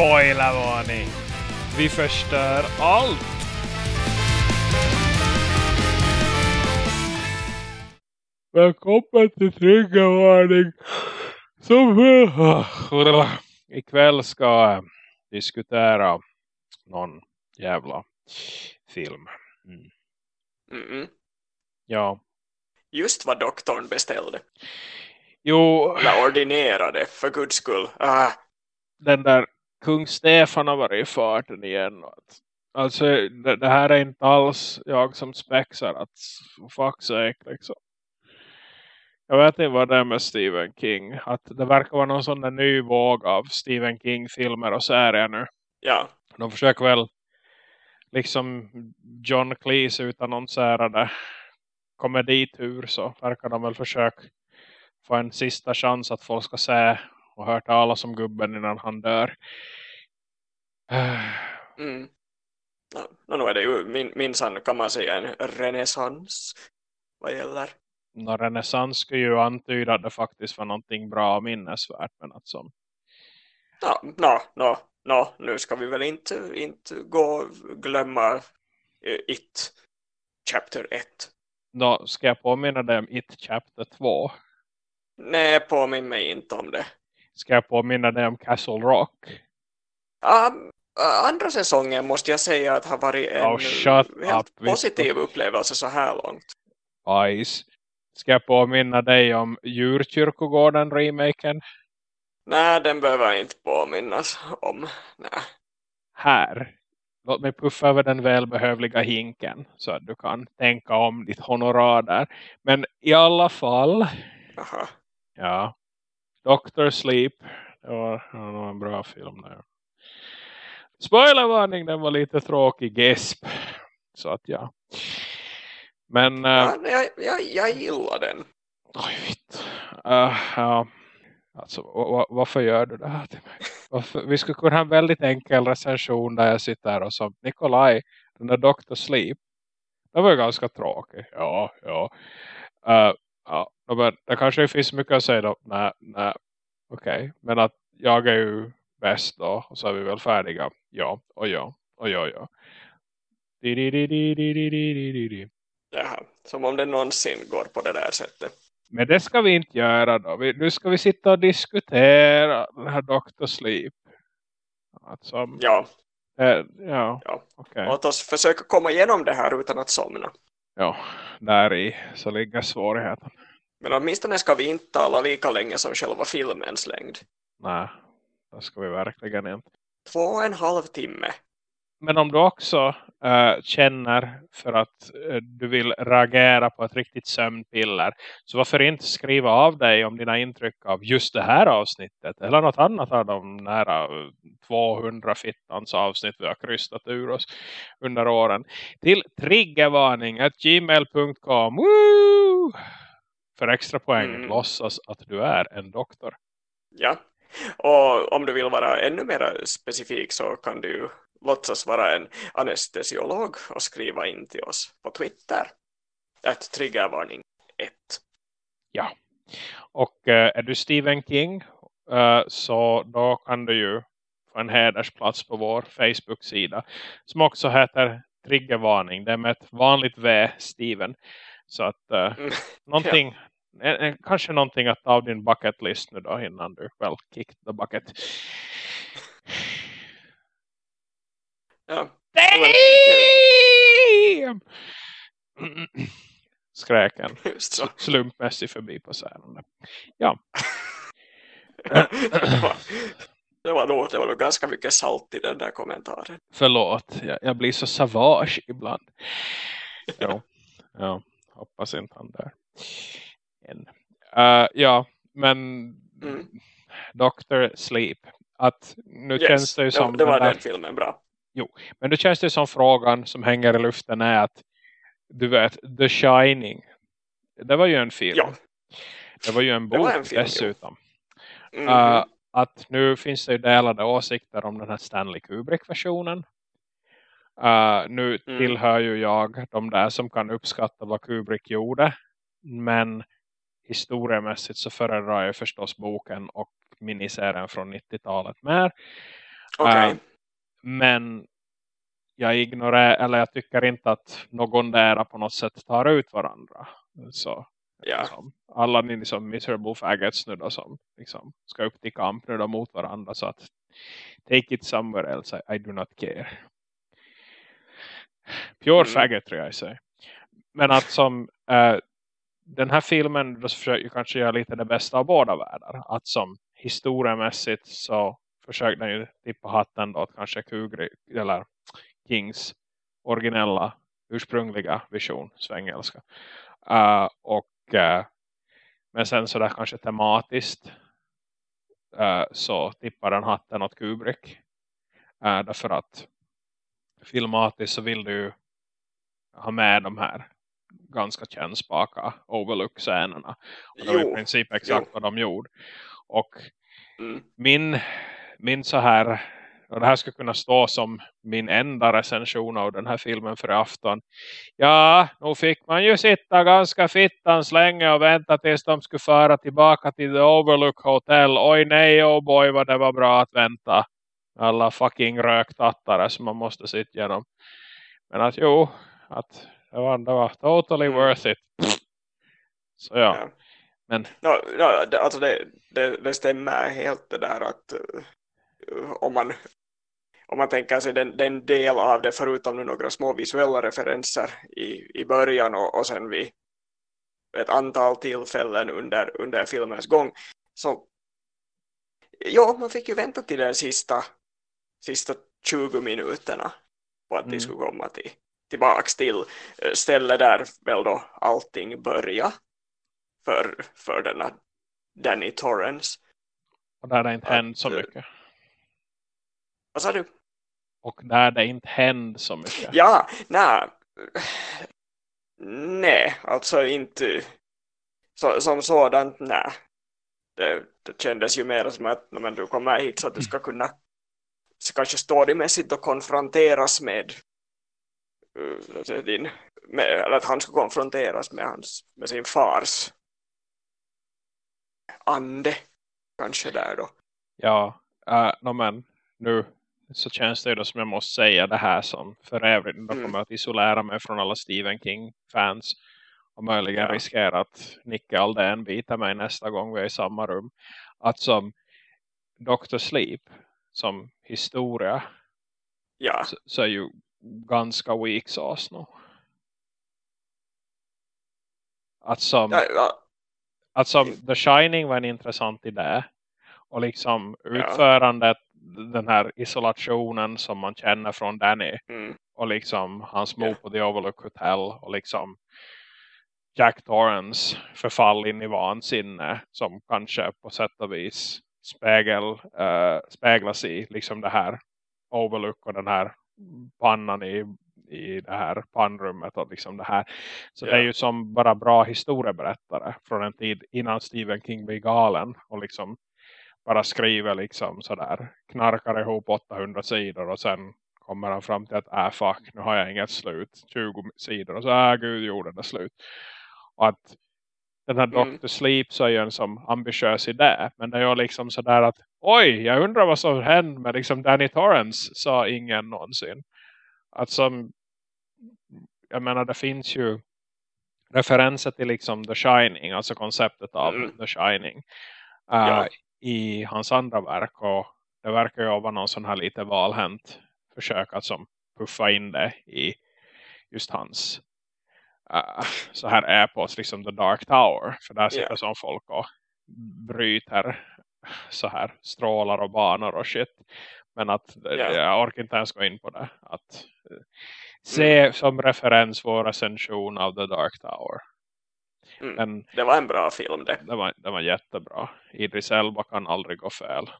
Spoilervarning! Vi förstör allt! Välkommen till triggervarning! Som ikväll ska jag diskutera någon jävla film. Mm. Mm. Ja. Just vad doktorn beställde. Jo, Eller ordinerade, för guds skull. Ah, den där kung Stefan har varit i farten igen. Alltså det, det här är inte alls jag som spexar att fuck sake liksom. Jag vet inte vad det är med Stephen King. Att det verkar vara någon sån där ny våg av Stephen King-filmer och serier nu. ja, De försöker väl liksom John Cleese utannonserade komeditur så verkar de väl försöka få en sista chans att folk ska se och höra talas om gubben innan han dör. mm. No, no, nu är det ju min, minsann kan man säga en renässans vad gäller. Nå, renässans skulle ju antyda att det faktiskt var någonting bra och minnesvärt men att som Ja, no, no, no, nu ska vi väl inte, inte gå och glömma eh, It Chapter 1. då ska jag påminna dig om It Chapter 2 Nej, påminn mig inte om det. Ska jag påminna dig om Castle Rock ah, andra säsongen måste jag säga att har varit en Oh, helt up, positiv upplevelse så här långt. Ice ska jag påminna dig om Djurkyrkogården remaken Nej, den behöver jag inte påminnas om. Nej. här. Låt mig puffa över den välbehövliga hinken så att du kan tänka om ditt honorar där. Men i alla fall, Aha. ja, Doctor Sleep, det var, det var en bra film där. Spoilervarning, den var lite tråkig, gesp. Så att ja. Men, äh, Ja, jag, jag, jag gillar den. oj vitt. Äh, ja. Alltså, va- va- varför gör du det här till mig? Varför? Vi skulle kunna ha en väldigt enkel recension där jag sitter här och som Nikolaj, den där Dr. Sleep. Det var ju ganska tråkig. Ja, ja. Uh, Ja, men det kanske finns mycket att säga då. Nej, nej, okej. Okay. Men att jag är ju bäst då. Och så är vi väl färdiga. Ja, och ja, och ja, ja. Di, di, di, di, di, di, di, di. Jaha, som om det någonsin går på det där sättet. Men det ska vi inte göra då. Vi, nu ska vi sitta och diskutera den här Dr. Sleep. Alltså, ja. Äh, ja. ja. Okay. Låt oss försöka komma igenom det här utan att somna. Ja, där i så ligger svårigheten. Men åtminstone ska vi inte tala lika länge som själva filmens längd. Nej, det ska vi verkligen inte. Två och en halv timme. Men om du också eh, känner för att eh, du vill reagera på ett riktigt sömnpiller. Så varför inte skriva av dig om dina intryck av just det här avsnittet. Eller något annat av de nära eh, 200 fittans avsnitt vi har krystat ur oss under åren. Till triggervarning.gmail.com! För extra poäng Mm. låtsas att du är en doktor. Ja. Och om du vill vara ännu mer specifik så kan du låtsas vara en anestesiolog och skriva in till oss på Twitter. Ett triggervarning 1. Ja. Och eh, är du Stephen King eh, så då kan du ju få en hedersplats på vår Facebook-sida som också heter Triggervarning. Det är med ett vanligt V, Steven. Så att eh, Mm. någonting, en, en, kanske någonting att ta av din bucket list nu då innan du väl kick the bucket. Ja. Damn! En slumpmässigt förbi på scenen. Ja. det, var, det, var nog, det var nog ganska mycket salt i den där kommentaren. Förlåt, jag, jag blir så savage ibland. Jo, ja, hoppas inte han där. Uh, ja, men Mm. Dr. Sleep. Att nu Yes, känns det ju som det, det var den där, den filmen bra. Men nu känns det som frågan som hänger i luften är att du vet, The Shining. Det var ju en film. Ja. Det var ju en bok en film, jo. dessutom. Mhm. Uh, att nu finns det ju delade åsikter om den här Stanley Kubrick-versionen. Uh, nu Mm. tillhör ju jag de där som kan uppskatta vad Kubrick gjorde. Men historiemässigt så föredrar jag förstås boken och miniserien från 90-talet mer. Okej. Uh, men jag ignorerar, eller jag tycker inte att någon där på något sätt tar ut varandra. Så Ja. liksom, alla ni liksom miserable faggots nu då som liksom ska upp till kamp nu då mot varandra så att take it somewhere else, I, I do not care. Pure Mm. faggotry I say. Men att som eh, den här filmen då försöker kanske göra lite det bästa av båda världar. Att som historiemässigt så försökte den ju tippa hatten då att kanske Kugri, eller Kings originella ursprungliga vision, svengelska. Uh, och uh, men sen så där kanske tematiskt uh, så tippar den hatten åt Kubrick. Uh, därför att filmatiskt så vill du ha med de här ganska kännspaka overlook-scenerna. Och det var i princip exakt jo. vad de gjorde. Och Mm. min, min så här och det här ska kunna stå som min enda recension av den här filmen för afton. Ja, nu fick man ju sitta ganska fittans länge och vänta tills de skulle föra tillbaka till The Overlook Hotel. Oj nej, oh boy vad det var bra att vänta. Alla fucking röktattare som man måste sitta igenom. Men att jo, att det var, det var totally Mm. worth it. Så ja, men No, no, alltså det, det, det stämmer helt det där att om man om man tänker sig den, den del av det förutom nu några små visuella referenser i, i början och, och sen vid ett antal tillfällen under, under filmens gång så ja, man fick ju vänta till den sista sista 20 minuterna på att Mm. de skulle komma till, tillbaks till eh, stället där väl då allting börjar för, för denna Danny Torrance. och där det inte hände så eh, mycket. Vad sa du? Och där det inte hände så mycket. Ja, nej. Nej, alltså inte så, som sådant, nej. Det, det kändes ju mer som att när du kommer hit så att du ska kunna så kanske storymässigt och konfronteras med, uh, din, med eller att han ska konfronteras med, hans, med sin fars ande kanske där då. Ja, uh, no, men nu så känns det ju då som jag måste säga det här som för övrigt då Mm. kommer att isolera mig från alla Stephen King-fans och möjligen Ja. riskera att Nicke Aldén biter mig nästa gång vi är i samma rum. Att som Dr. Sleep som historia Ja, så, så är ju ganska weak sauce nu. Att som ja, ja, att som The Shining var en intressant idé. Och liksom Ja. utförandet, den här isolationen som man känner från Danny. mm, Och liksom hans Ja. move på The Overlook Hotel. Och liksom Jack Torrance förfall in i vansinne. Som kanske på sätt och vis spegel, uh, speglas i liksom det här Overlook och den här pannan i, i det här pannrummet och liksom det här. Så Ja. det är ju som bara bra historieberättare från en tid innan Stephen King blev galen och liksom bara skriver liksom sådär, knarkar ihop 800 sidor och sen kommer han fram till att äh fuck, nu har jag inget slut 20 sidor och så äh gud gjorde det slut och att den här Mm. Dr. Sleep så är ju en som ambitiös idé men det är ju liksom sådär att oj, jag undrar vad som hände med liksom Danny Torrance sa ingen någonsin att som jag menar det finns ju referenser till liksom The Shining, alltså konceptet av Mm. The Shining uh, Ja. I hans andra verk och det verkar ju vara någon sån här lite valhänt försök att som puffa in det i just hans uh, så här epos, liksom The Dark Tower. För där sitter Ja. som folk och bryter så här strålar och banor och shit. Men att Ja. jag orkar inte ens gå in på det. Att eh, se som referens vår recension av The Dark Tower mm. men Det var en bra film det. det var, det var jättebra Idris Elba kan aldrig gå fel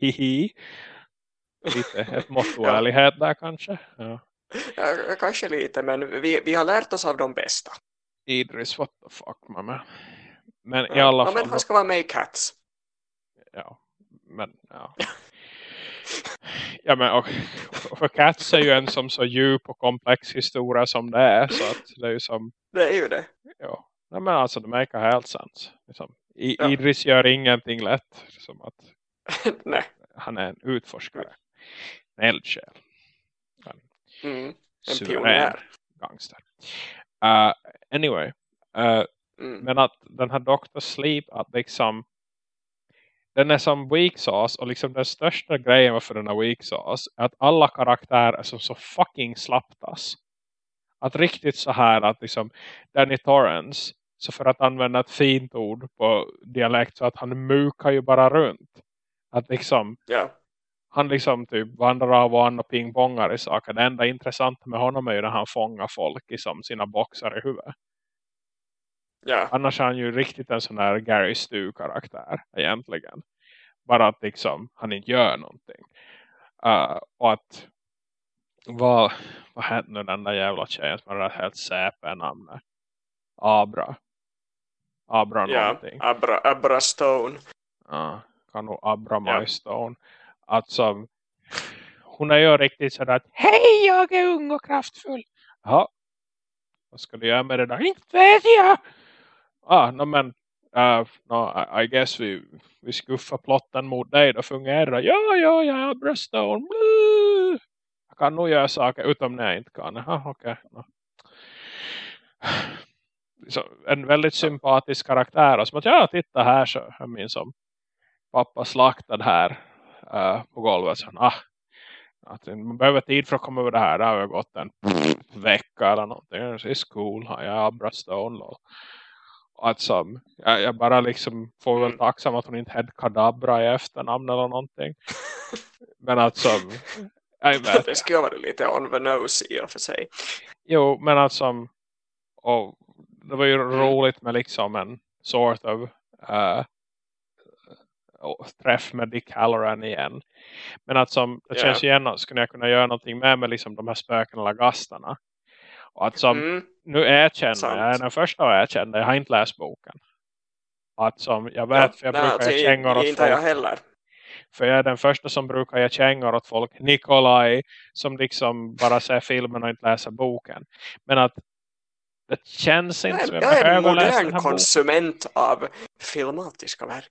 hihi lite ett mått Ja. ärlighet där kanske ja. Ja, kanske lite, men vi, vi har lärt oss av de bästa. Idris what the fuck man men i alla Ja, fall men han ska vara med i Cats. ja men ja ja men och, för Cats är ju en som så djup och komplex historia som det är så att det är ju som Det är ju det. ja Nej, men alltså det make helt sens liksom. I, Ja. Idris gör ingenting lätt som att Nej. Han är en utforskare. En eldsjäl. Mm. En pionjär. gangster. Uh, anyway. Uh, Mm. men att den här Dr. Sleep att liksom den är som weak sauce och liksom den största grejen varför den är weak sauce är att alla karaktärer är som så fucking slaptas. Att riktigt så här att liksom Danny Torrance så för att använda ett fint ord på dialekt så att han mukar ju bara runt. Att liksom Ja. han liksom typ vandrar av och an och pingpongar i saker. Det enda intressanta med honom är ju när han fångar folk i som sina boxar i huvudet. Ja. Annars är han ju riktigt en sån här Gary Stu-karaktär egentligen. Bara att liksom han inte gör någonting. Uh, och att vad, vad hette nu den där jävla tjejen som har helt säpe namnet? Abra. Abra Ja. någonting. Abra, Abra Stone. Ja, kan nog Abra Ja. My Stone. Att som, hon är ju riktigt sådär att Hej, jag är ung och kraftfull. Ja, vad ska du göra med det där? Inte vet jag. Ah, no, men uh, no, I, I guess vi, vi skuffar plotten mot dig. Då fungerar Ja, ja, ja, Abra Bluh. Jag kan nog göra saker utom när jag inte kan. Aha, okay, no. Så en väldigt sympatisk karaktär. Och som att, ja, titta här så jag minns som pappa slaktad här uh, på golvet. Så, ah, att man behöver tid för att komma över det här. Det har gått en vecka eller någonting. Det är cool. Har jag Abra Stone. Och, att som, jag, jag bara liksom får väl Mm. tacksam att hon inte hade Kadabra i efternamn eller någonting. Men att som, jag vet, Det skulle vara lite on the nose i och för sig. Jo, men alltså och det var ju roligt med liksom en sort of uh, träff med Dick Halloran igen. Men att som, det känns ju igen att skulle jag kunna göra någonting med med liksom de här spöken eller gastarna. Och att som, Mm. Nu erkänner Sant. jag, jag är den första att erkänna, jag har inte läst boken. Att som, jag vet, för jag nej, brukar alltså, kängor åt Inte jag folk. heller. För jag är den första som brukar ge kängor åt folk. Nikolaj som liksom bara ser filmen och inte läser boken. Men att det känns inte Jag som är, jag jag är en behöver läsa den modern här boken. konsument av filmatiska verk.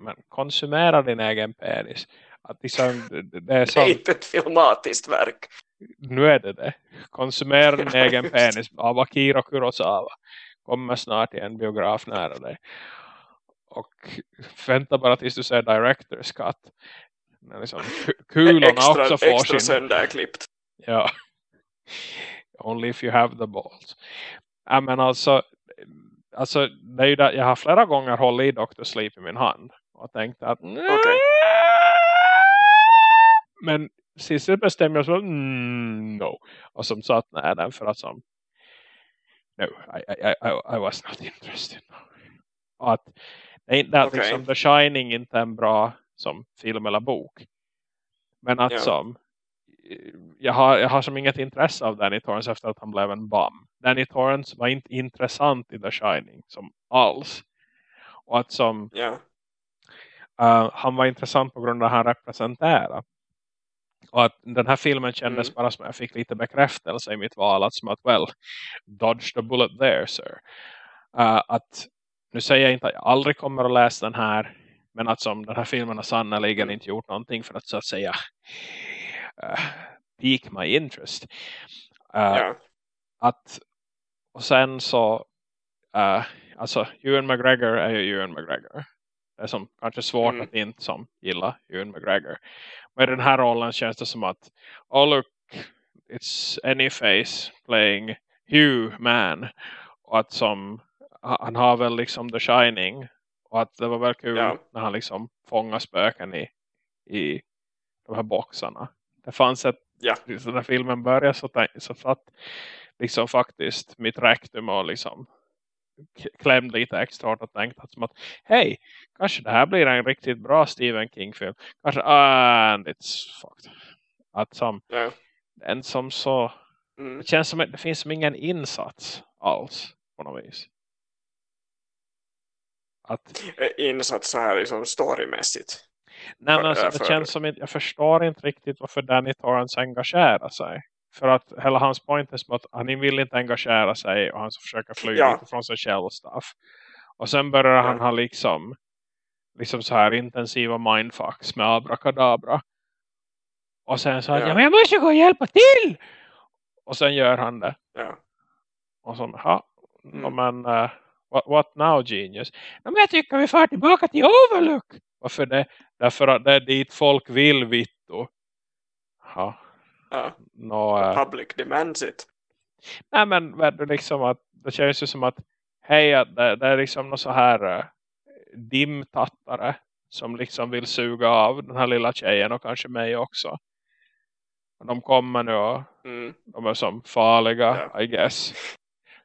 Men konsumera din egen penis. Att liksom, det- är Det är inte ett filmatiskt verk. Nu är det det. Konsumera din egen penis av Akira Kurosawa. Kommer snart i en biograf nära dig. Och vänta bara tills du ser Director's Cut. Liksom, ku- kulorna Extra, också får extra sin sönderklippt. Ja. Only if you have the balls. Ja, men alltså, alltså det är ju där, jag har flera gånger hållit i Dr. Sleep i min hand. Och tänkt att Okej. men jag bestämde jag så mm, no. Och som satt nej den för att som no, I, I, I, I was not interested. Och att det är inte att Okej. liksom The Shining inte är en bra som film eller bok. Men att Ja. som jag har, jag har som inget intresse av Danny Torrance efter att han blev en bum. Danny Torrance var inte intressant i The Shining som alls. Och att som Ja. uh, han var intressant på grund av att han representerade. Och att den här filmen kändes Mm. bara som att jag fick lite bekräftelse i mitt val. Att som att, well, dodge the bullet there, sir. Uh, att, nu säger jag inte att jag aldrig kommer att läsa den här. Men att som den här filmen har sannoliken Mm. inte gjort någonting för att så att säga uh, pique my interest. Uh, Ja. att, och sen så uh, alltså Ewan McGregor är ju Ewan McGregor. Det som kanske svårt Mm. att inte som gilla Ewan McGregor. Men i den här rollen känns det som att oh look, it's any face playing Hugh man. Och att som han har väl liksom The Shining. Och att det var väl kul Ja. när han liksom fångar spöken i, i de här boxarna. Det fanns ett Ja. när filmen började så, så satt liksom faktiskt mitt rektum och liksom k- klämde lite extra hårt och tänkte att, som att hej, kanske det här blir en riktigt bra Stephen King-film. Kanske, and it's fucked. Att som, Ja. en som så, Mm. det känns som att det finns som ingen insats alls på något vis. Att, Insatt så här liksom storymässigt. nej men alltså, äh, det känns som att jag förstår inte riktigt varför Danny Torrance engagerar sig. För att hela hans point är som att han vill inte engagera sig och han försöker fly Ja. från sig själv och stuff. Och sen börjar han Ja. ha liksom liksom så här intensiva mindfucks med abracadabra. Och sen så att, Ja. ja. men jag måste gå och hjälpa till! Och sen gör han det. Ja. Och så, ja, Mm. men uh, what, what now genius? Ja, men jag tycker vi far tillbaka till Overlook. Varför det? Därför att det är dit folk vill vittu. Ja, Ja. no, uh, Public demands it. nej men liksom att det känns ju som att hej, det, det är liksom någon så här uh, dimtattare som liksom vill suga av den här lilla tjejen och kanske mig också. De kommer nu och Mm. de är som farliga, Ja. I guess.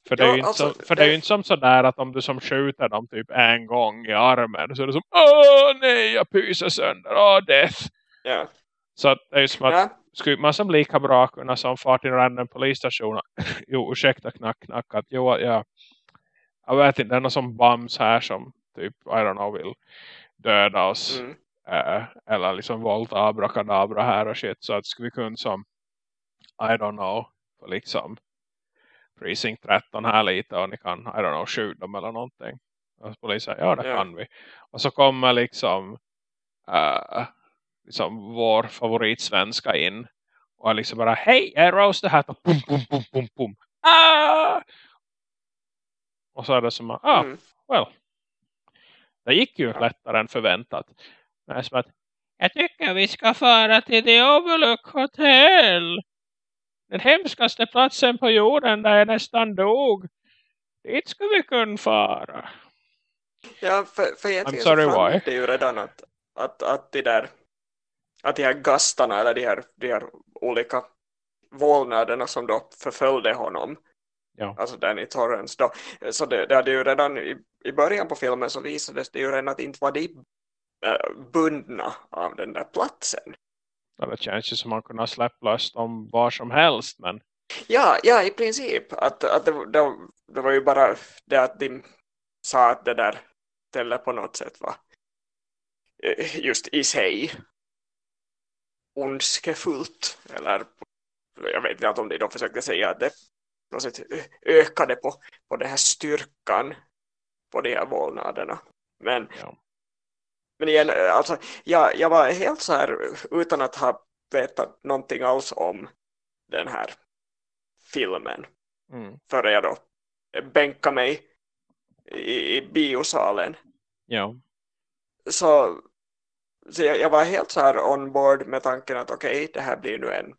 För, det är ju inte alltså, så, för det är ju det- inte som sådär att om du som skjuter dem typ en gång i armen så är det som Åh nej, jag pyser sönder, åh death. Ja. Så det är ju som att Ja. Skulle man som lika bra kunna som far till en random polisstation jo, ursäkta knack knack att jo, ja, jag vet inte, det är någon som bums här som typ, I don't know, vill döda oss. Mm. eh, eller liksom våldta abracadabra här och shit. Så att skulle vi kunna som I don't know för liksom precinct 13 här lite och ni kan, I don't know, skjuta dem eller någonting. Och polisen ja det Ja. kan vi. Och så kommer liksom eh, liksom vår favoritsvenska in och är liksom bara, hej jag är roaster här och pum pum pum pum pum. Ah! och så är det som, ah Mm. well. Det gick ju lättare än förväntat. Men det är som att jag tycker vi ska fara till The Overlook Hotel. Den hemskaste platsen på jorden där jag nästan dog. Dit ska vi kunna fara. Ja, för, för I'm sorry, why? det ju redan att, att, att, de där, att de här gastarna eller de här, de här olika vålnaderna som då förföljde honom, Ja. alltså Danny Torrance då, så det, det hade ju redan i, i början på filmen så visades det ju redan att inte var de äh, bundna av den där platsen. Ja, det känns ju som man kunde ha släppt löst om var som helst men Ja, ja i princip. Att, att det, det, det var ju bara det att de sa att det där stället på något sätt var eh, just i sig ondskefullt. Eller jag vet inte om de då försökte säga att det på sätt ökade på, på den här styrkan på de här vålnaderna. Men, Ja. men igen, alltså, jag, jag var helt så här utan att ha vetat någonting alls om den här filmen mm. före jag då bänkade mig i, i biosalen. ja, Så, så jag, jag var helt så här on board med tanken att okej, det här blir nu en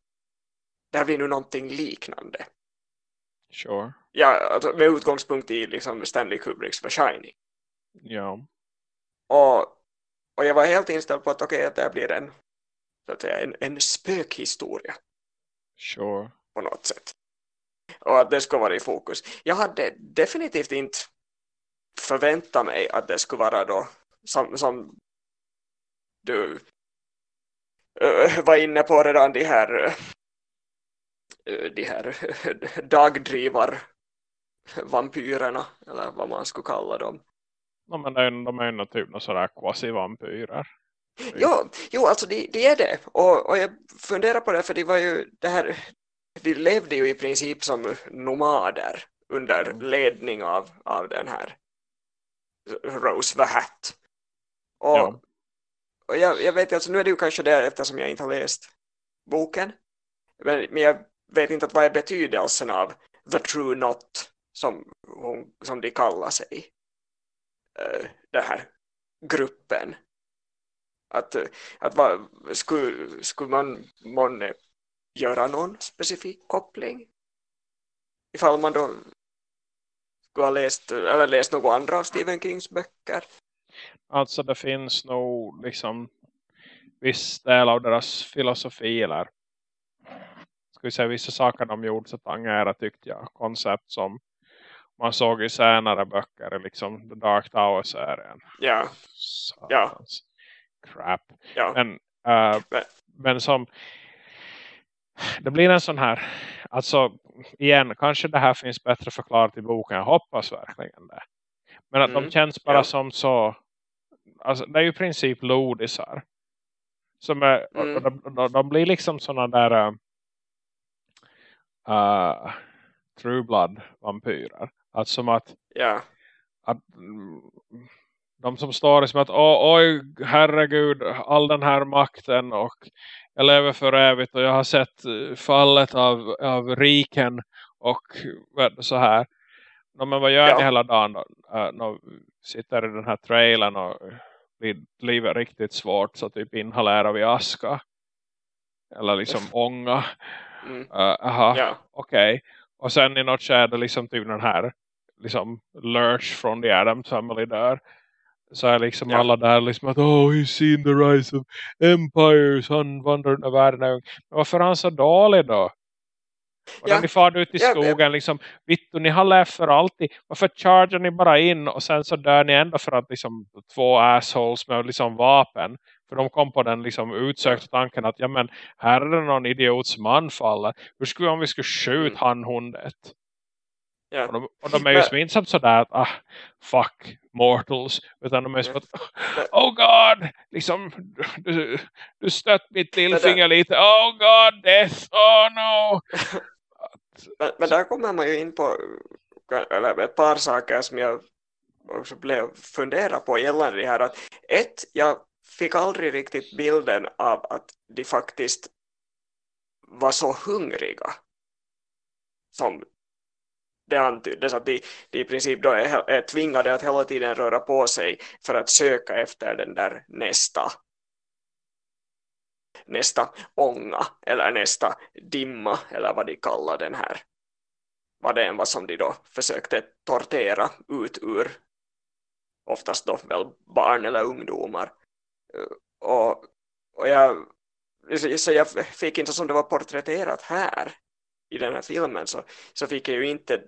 det här blir nu någonting liknande. sure Ja, alltså med utgångspunkt i liksom Stanley Kubricks The Shining. ja, Och, och jag var helt inställd på att okej, att det här blir en, så att säga, en, en spökhistoria sure på något sätt. Och att det skulle vara i fokus. Jag hade definitivt inte förväntat mig att det skulle vara då som, som du äh, var inne på redan de här äh, de här dagdrivar vampyrerna eller vad man skulle kalla dem. no, men det är, de är ju typ några sådär quasi-vampyrer Jo, jo alltså de, de är det. Och, och jag funderar på det för de var ju det här de levde ju i princip som nomader under Mm. ledning av, av den här Rose the Hat. Och, Ja och jag, jag vet alltså nu är det ju kanske det eftersom jag inte har läst boken. Men, men jag vet inte att vad är betydelsen av the true not som, hon, som de kallar sig. Uh, den här gruppen. Att, att vad, skulle, skulle man månne göra någon specifik koppling? Ifall man då skulle ha läst, eller läst några andra av Stephen Kings böcker. Alltså det finns nog liksom viss del av deras filosofi eller ska vi säga vissa saker de gjorde så tangerar tyckte jag. Koncept som man såg i senare böcker liksom The Dark Tower-serien. Ja, Satans crap. ja, Men, äh, Men- men som det blir en sån här alltså igen, kanske det här finns bättre förklarat i boken. Jag hoppas verkligen det. Men att Mm, de känns bara ja. som så alltså det är ju i princip lodisar. Som är, Mm. de, de, de blir liksom såna där uh, true blood vampyrer. Alltså som att ja, att, mm, de som står som att oj herregud all den här makten och jag lever för evigt och jag har sett eh, fallet av, av riken och så här. No, men vad gör ja. ni hela dagen då? Uh, no, sitter i den här trailern och blir livet riktigt svårt så typ inhalerar vi aska. Eller liksom ånga. Mm. Uh, aha, ja. okej. Okay. Och sen i något skärde liksom typ den här liksom Lurch från The Adams Family där så är liksom ja. alla där liksom att oh he's seen the rise of empires han vandrar världen är ung. Men varför är han så dålig då? Och ja. när ni far ut i skogen ja, liksom, vittu ni har levt för alltid. Varför charger ni bara in och sen så dör ni ändå för att liksom två assholes med liksom vapen. För de kom på den liksom utsökta tanken att ja men här är det någon idiot som anfaller. Hur skulle vi om vi skulle skjuta mm. han hundet? Ja. Och, de, och de är ju men, inte sådär att ah, fuck mortals. Utan de är som att oh god, liksom du, du stött mitt lillfinger lite. Oh god, death, oh no. men, äh, men där kommer man ju in på äh, eller ett par saker som jag också blev fundera på gällande det här. Att ett, jag fick aldrig riktigt bilden av att de faktiskt var så hungriga som det antyddes att de, de i princip då är, är tvingade att hela tiden röra på sig för att söka efter den där nästa nästa ånga eller nästa dimma eller vad de kallar den här. Vad det än var som de då försökte tortera ut ur. Oftast då väl barn eller ungdomar. Eh, och, och jag så jag fick inte som det var porträtterat här i den här filmen så, så fick jag ju inte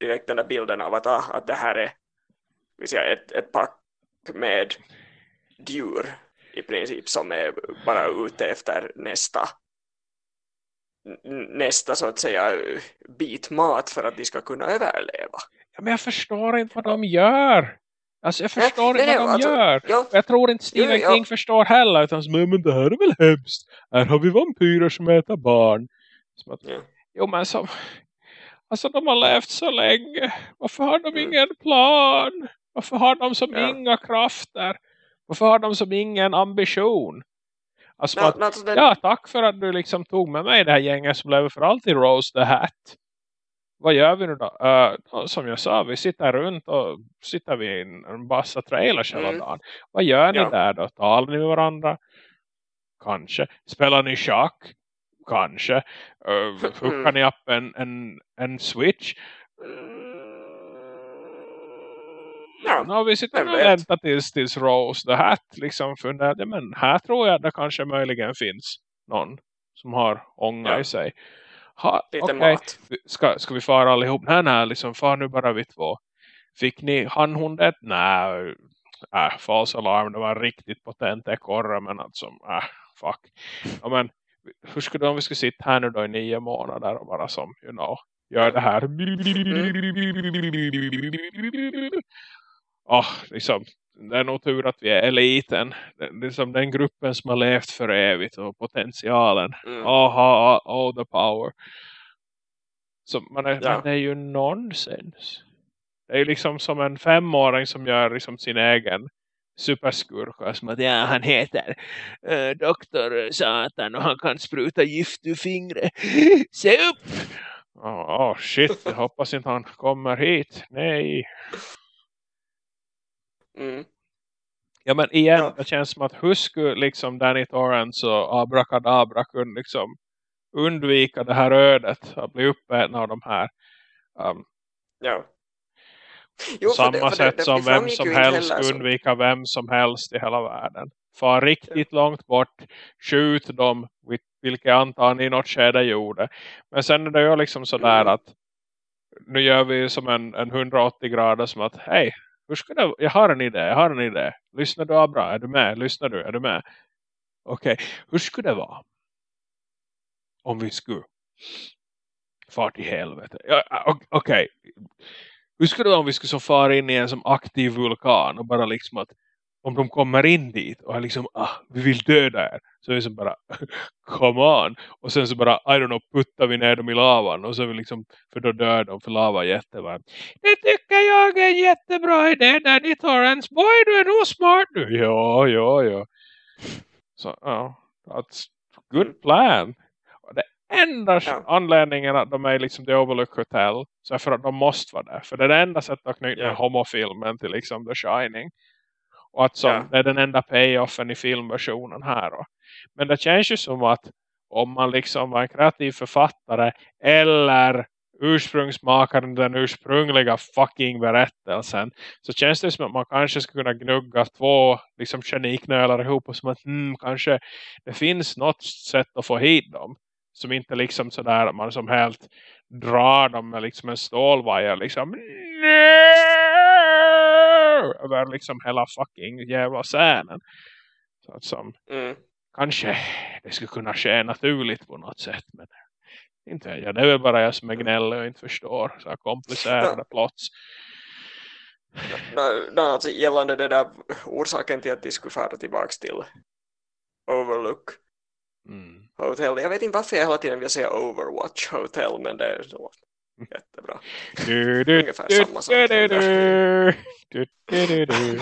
direkt den där bilden av att, ah, att det här är säga, ett, ett pack med djur i princip som är bara ute efter nästa nästa så att säga bit mat för att de ska kunna överleva. Ja, men jag förstår inte vad de gör. Alltså jag förstår inte vad de alltså, gör. Ja. Jag tror inte Stephen ja, King förstår heller. Utan så, men det här är väl hemskt. Här har vi vampyrer som äter barn. Som att, ja. Jo men som, Alltså de har levt så länge. Varför har de mm. ingen plan? Varför har de som inga krafter? Varför har de som ingen ambition? Alltså no, att, alltså den... Ja, tack för att du liksom tog med mig det här gänget som lever för alltid Rose the Hat. Vad gör vi nu då? Uh, som jag sa, vi sitter runt och sitter vi i en, en bassa trailer hela mm. dagen. Vad gör ni ja. där då? Talar ni med varandra? Kanske. Spelar ni schack? kanske. Uh, hookar ni upp en, en, en switch? Ja, no, vi sitter och väntar tills, tills Rose the Hat liksom ja, men här tror jag det kanske möjligen finns någon som har ånga ja. i sig. Ha, Lite okay. mat. Ska, ska vi fara allihop? Nej, nej, liksom far nu bara vi två. Fick ni handhundet? Nej, äh, false alarm, det var riktigt potent ekorre, men alltså, äh, fuck. Ja, men hur skulle om vi skulle sitta här nu då i nio månader och bara som, you know, gör det här. Oh, liksom, det är nog tur att vi är eliten. Liksom den gruppen som har levt för evigt och potentialen. Mm. Oh, oh, oh, the power. Så man är, ja. det är ju nonsens. Det är liksom som en femåring som gör liksom sin egen superskurk som att ja, han heter äh, doktor Satan och han kan spruta gift ur fingret. Se upp! Åh oh, shit, jag hoppas inte han kommer hit. Nej. Mm. Ja men igen, ja. det känns som att hur skulle liksom Danny Torrance och Abracadabra kunna liksom undvika det här ödet att bli uppätna av de här um, ja. Jo, Samma det, sätt det, som vem som helst undvika vem som helst i hela världen. Far riktigt ja. långt bort, skjut dem, vilket antar i något skede gjorde. Men sen är det ju liksom sådär mm. att nu gör vi som en, en 180 grader som att hej, hur ska det, jag har en idé, jag har en idé. Lyssnar du Abra, Är du med? Lyssnar du? Är du med? Okej, okay. hur skulle det vara om vi skulle far till helvete? Ja, ah, Okej, okay. Hur skulle det vara om vi skulle så fara in i en som aktiv vulkan och bara liksom att om de kommer in dit och är liksom, ah, vi vill döda er. Så är det som bara, come on. Och sen så bara, I don't know, puttar vi ner dem i lavan. Och så är vi liksom, för då dör de, för lava är jättevarmt. Det tycker jag är en jättebra idé, Danny Torrance. Boy, du är nog smart nu. Ja, ja, ja. Så, ja, that's good plan. Och det enda Ja. anledningen att de är liksom The Overlook Hotel så är för att de måste vara där. För det är det enda sättet att knyta Ja. homofilmen till liksom The Shining. Och att som, Ja. det är den enda payoffen i filmversionen här. Då. Men det känns ju som att om man liksom var en kreativ författare eller ursprungsmakaren den ursprungliga fucking berättelsen så känns det som att man kanske skulle kunna gnugga två liksom geniknölar ihop och som att hmm, kanske det finns något sätt att få hit dem som inte liksom sådär man som helt drar dem med liksom en stålvajer liksom över liksom hela fucking jävla scenen så att som Mm. kanske det skulle kunna ske naturligt på något sätt men inte jag, det är väl bara jag som är gnällig och inte förstår så här komplicerade plots No, no, alltså gällande det där orsaken till att de skulle fara tillbaka till Overlook mm. Hotel. Jag vet inte varför jag hela tiden vill säga Overwatch Hotel men det är så jättebra. du, du, Ungefär du, samma sak. Du, du, du.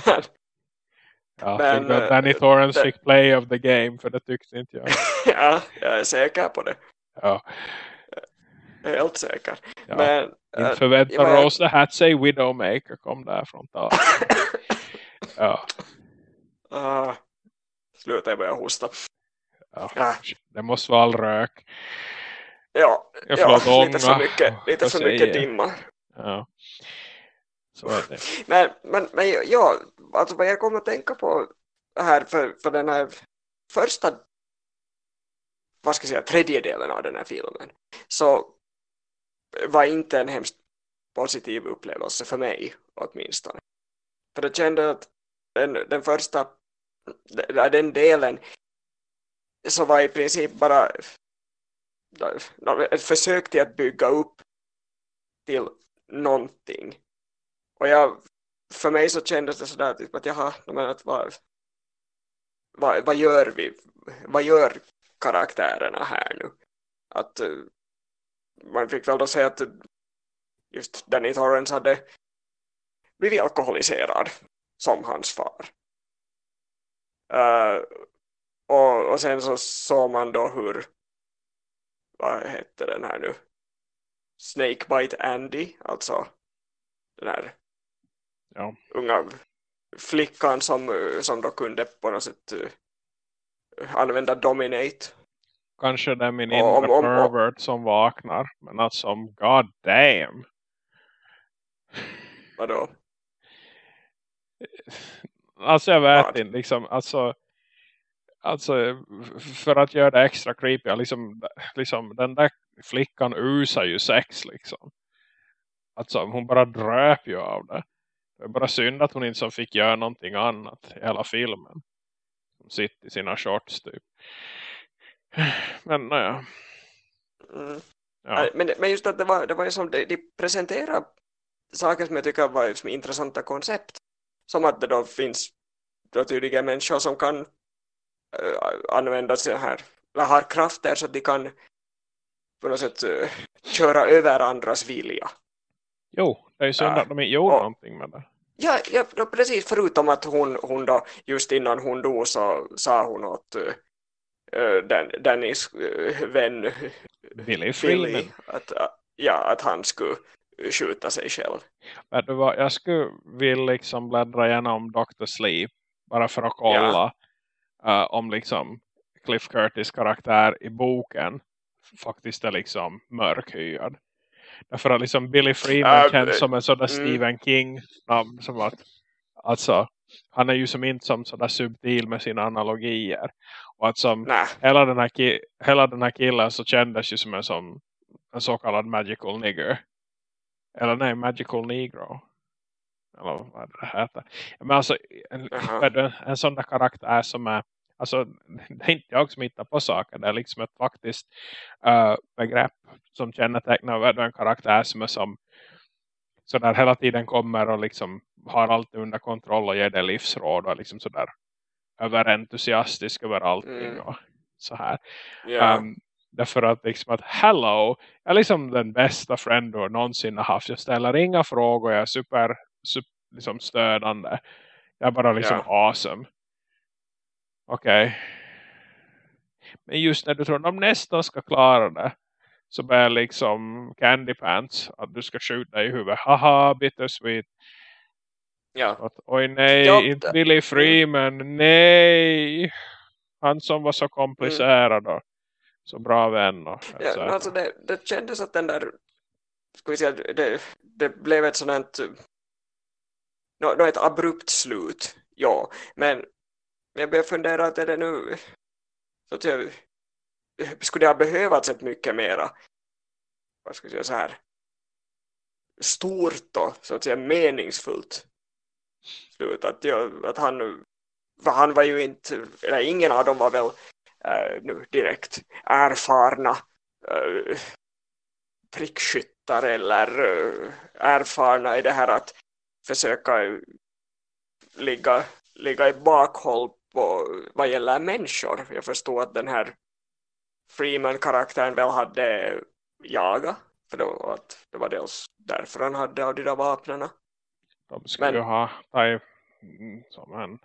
Ja, Men, att eh, Danny Torrance det- fick play of the game för det tyckte inte jag. ja, jag är säker på det. Ja, Jag är helt säker. ja. Men inte förväntar jag- Rose the Hat say Widowmaker kom därifrån. Ja, ah, sluta jag börjar hosta. ja. Ah, Det måste vara all rök. ja, ja lite för mycket, lite för mycket dimma. Ja. Så är det. Men, men, men ja, alltså vad jag kommer att tänka på här för, för den här första, vad ska jag säga, tredjedelen av den här filmen så var inte en hemskt positiv upplevelse för mig åtminstone. För jag kände att den, den första, den den delen så var i princip bara ett försök till att bygga upp till någonting. Och jag, för mig så kändes det sådär typ att jaha, men att vad, vad, vad gör vi? Vad gör karaktärerna här nu? Att eh, man fick väl då säga att just Danny Torrance hade blivit alkoholiserad som hans far. Uh, och, och sen så såg man då hur vad hette den här nu? Snakebite Andy, alltså den här Ja. unga flickan som, eh, som då kunde på något sätt uh, använda Dominate. Kanske det är min inre om- om- pervert som vaknar. Men att som god damn. Vadå? Alltså jag vet Vad? inte. Liksom, alltså, alltså för att göra det extra creepy. Liksom, liksom, den där flickan usar ju sex liksom. Alltså hon bara dröp ju av det. Det är bara synd att hon inte som fick göra någonting annat i hela filmen. Hon sitter i sina shorts typ. Men naja. Mm. Ja. Äh, Men, men just att det var, det var ju som de, de presenterade saker som jag tycker var som intressanta koncept. Som att det då finns då tydligen människor som kan äh, använda så här, eller har krafter så att de kan på något sätt äh, köra över andras vilja. Jo, det är ju synd Ja. att de inte gjorde Och- någonting med det. Ja, ja precis förutom att hon, hon då just innan hon dog så sa hon åt äh, Dan, Dannys äh, vän Billy Freeman. Billy att, äh, ja, att han skulle skjuta sig själv. Jag skulle vilja liksom bläddra igenom Dr. Sleep. Bara för att kolla eh, om liksom Cliff Curtis karaktär i boken faktiskt är liksom mörkhyad. Därför att liksom Billy Freeman Äh, känns som en sådär mm. Stephen King namn som att alltså han är ju som inte som sådär subtil med sina analogier. Och att som hela den här, hela den här killen så kändes ju som en, som en så kallad magical nigger. Eller nej, magical negro. Eller vad det heter. Men alltså en, Jaha. en, en sån där karaktär som är alltså det är inte jag som hittar på saker. Det är liksom ett faktiskt uh, begrepp som kännetecknar en karaktär som är som så där hela tiden kommer och liksom har allt under kontroll och ger det livsråd och liksom sådär överentusiastisk över allting Mm. och så här. Ja. Um, därför att liksom att hello, jag är liksom den bästa friend du någonsin har haft. Jag ställer inga frågor, jag är super, super liksom stödande. Jag är bara liksom awesome. Okej. Men just när du tror att de nästan ska klara det. Så börjar liksom Candy Pants. Att du ska skjuta i huvudet. Haha, bittersweet. ja. Att, oj nej, Ja, inte Billy Freeman. Nej. Han som var så komplicerad och så bra vän. Och, Ja, alltså det, det kändes att den där ska vi säga, det, det blev ett sådant nå ett abrupt slut ja, men jag börjar fundera att är det nu så att jag, skulle det ha behövats ett mycket mera? Vad ska jag säga så här? Stort och så att säga meningsfullt. Slut att, jag, att han för han var ju inte, eller ingen av dem var väl äh, nu direkt erfarna äh, prickskyttar eller äh, erfarna i det här att försöka ligga, ligga i bakhåll vad gäller människor. Jag förstår att den här Freeman-karaktären väl hade jagat för då, att det var dels därför han hade av de där vapnena. De skulle Men- ju ha tagit mm, som en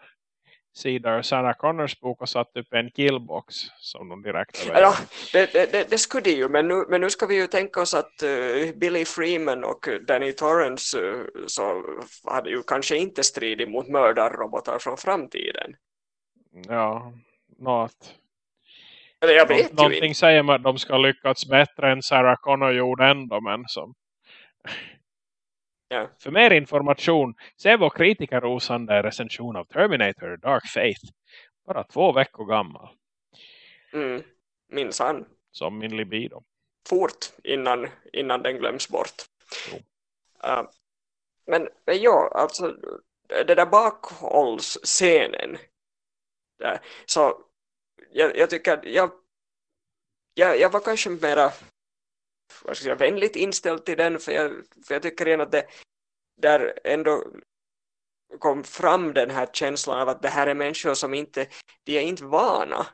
sida ur Sarah Connors bok och satt upp en killbox som de direkt. Ja, det, det, det, det skulle det ju, men nu, men nu ska vi ju tänka oss att eh, Billy Freeman och Danny Torrance eh, så hade ju kanske inte stridit mot mördarrobotar från framtiden. Ja något. Eller jag Nå- vet ju någonting inte. säger mig att de ska lyckats bättre än Sarah Connor gjorde ändå men som Ja. För mer information se vår kritikerrosande recension av Terminator Dark Faith. Bara två veckor gammal. Mm, minsann. Som min libido. Fort innan, innan den glöms bort. Uh, men, men ja, alltså det där bakhållsscenen. Där, så jag, jag tycker jag, jag, jag var kanske mera vad ska jag säga, vänligt inställd till den för jag, för jag tycker igen att det där ändå kom fram den här känslan av att det här är människor som inte, de är inte vana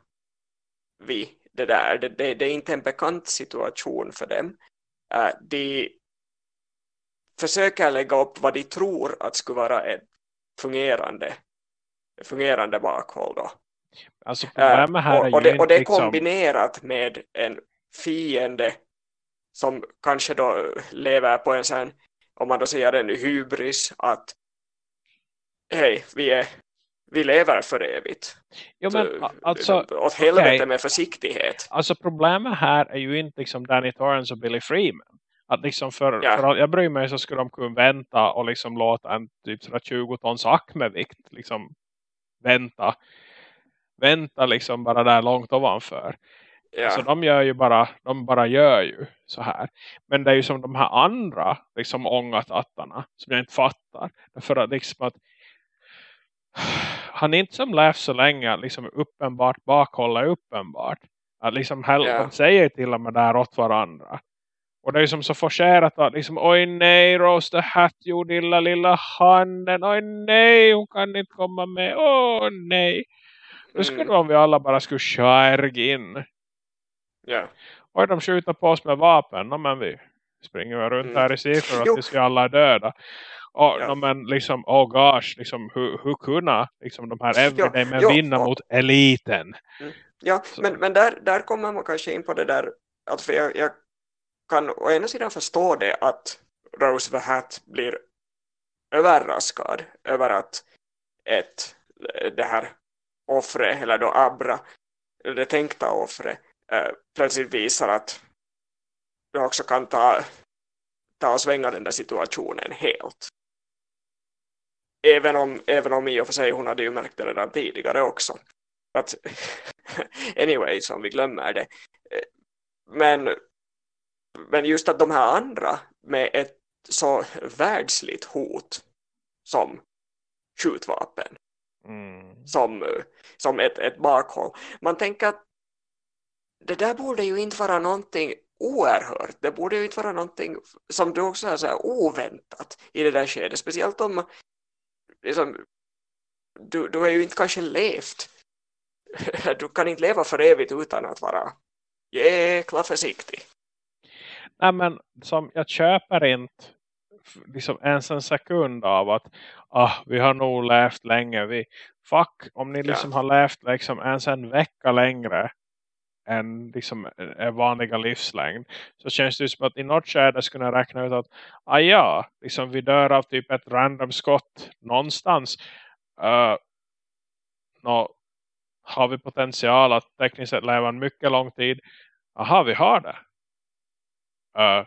vid det där. Det, det, det är inte en bekant situation för dem. Uh, de försöker lägga upp vad de tror att skulle vara ett fungerande, fungerande bakhåll då. Alltså är och, och, det, och det är liksom... kombinerat med en fiende som kanske då lever på en sån, om man då säger en hybris, att hej, vi, är, vi lever för evigt. Jo, men, Så, alltså, åt helvete okej. med försiktighet. alltså problemet här är ju inte liksom Danny Torrance och Billy Freeman. Att liksom för, Ja. för jag bryr mig så skulle de kunna vänta och liksom låta en typ sådär 20 tons akmevikt liksom vänta. Vänta liksom bara där långt ovanför. Ja. Så de gör ju bara, de bara gör ju så här. Men det är ju som de här andra liksom ångatattarna som jag inte fattar. Därför att liksom att han är inte som levt så länge liksom uppenbart bakhålla uppenbart. Att liksom Ja. de säger till och med där åt varandra. Och det är som så forcerat att liksom, oj nej, Rose the Hat gjorde lilla lilla handen. Oj nej, hon kan inte komma med. Åh nej. Nu skulle Mm. det om vi alla bara skulle skärg in. ja. Oj, de skjuter på oss med vapen. No, men vi springer väl runt Mm. här i siffror tills vi alla är döda. Och, Ja. no, men liksom, oh gosh, liksom, hur, hur kunna liksom, de här everyday men jo, vinna och- mot eliten? Ja, Så. men, men där, där kommer man kanske in på det där att för jag, jag kan å ena sidan förstå det att Rose the Hat blir överraskad över att ett, det här offret, eller då Abra, det tänkta offret, eh, plötsligt visar att du också kan ta, ta och svänga den där situationen helt. Även om, även om i och för sig hon hade ju märkt det redan tidigare också. Att, anyway, som vi glömmer det. Eh, men, men just att de här andra med ett så världsligt hot som skjutvapen, Mm. som, som ett, ett bakhåll. Man tänker att det där borde ju inte vara någonting oerhört. Det borde ju inte vara någonting som du också är så här oväntat i det där skedet. Speciellt om, liksom, du, du har ju inte kanske levt du kan inte leva för evigt utan att vara jäkla försiktig. Nej men som jag köper inte liksom ens en sekund av att ah, vi har nog levt länge. Vi, fuck, om ni liksom ja. har levt liksom ens en vecka längre än liksom en vanliga livslängd så känns det som att i något skede skulle jag räkna ut att ah ja, liksom vi dör av typ ett random skott någonstans. Uh, no, har vi potential att tekniskt sett leva en mycket lång tid? Aha, vi har det. Uh,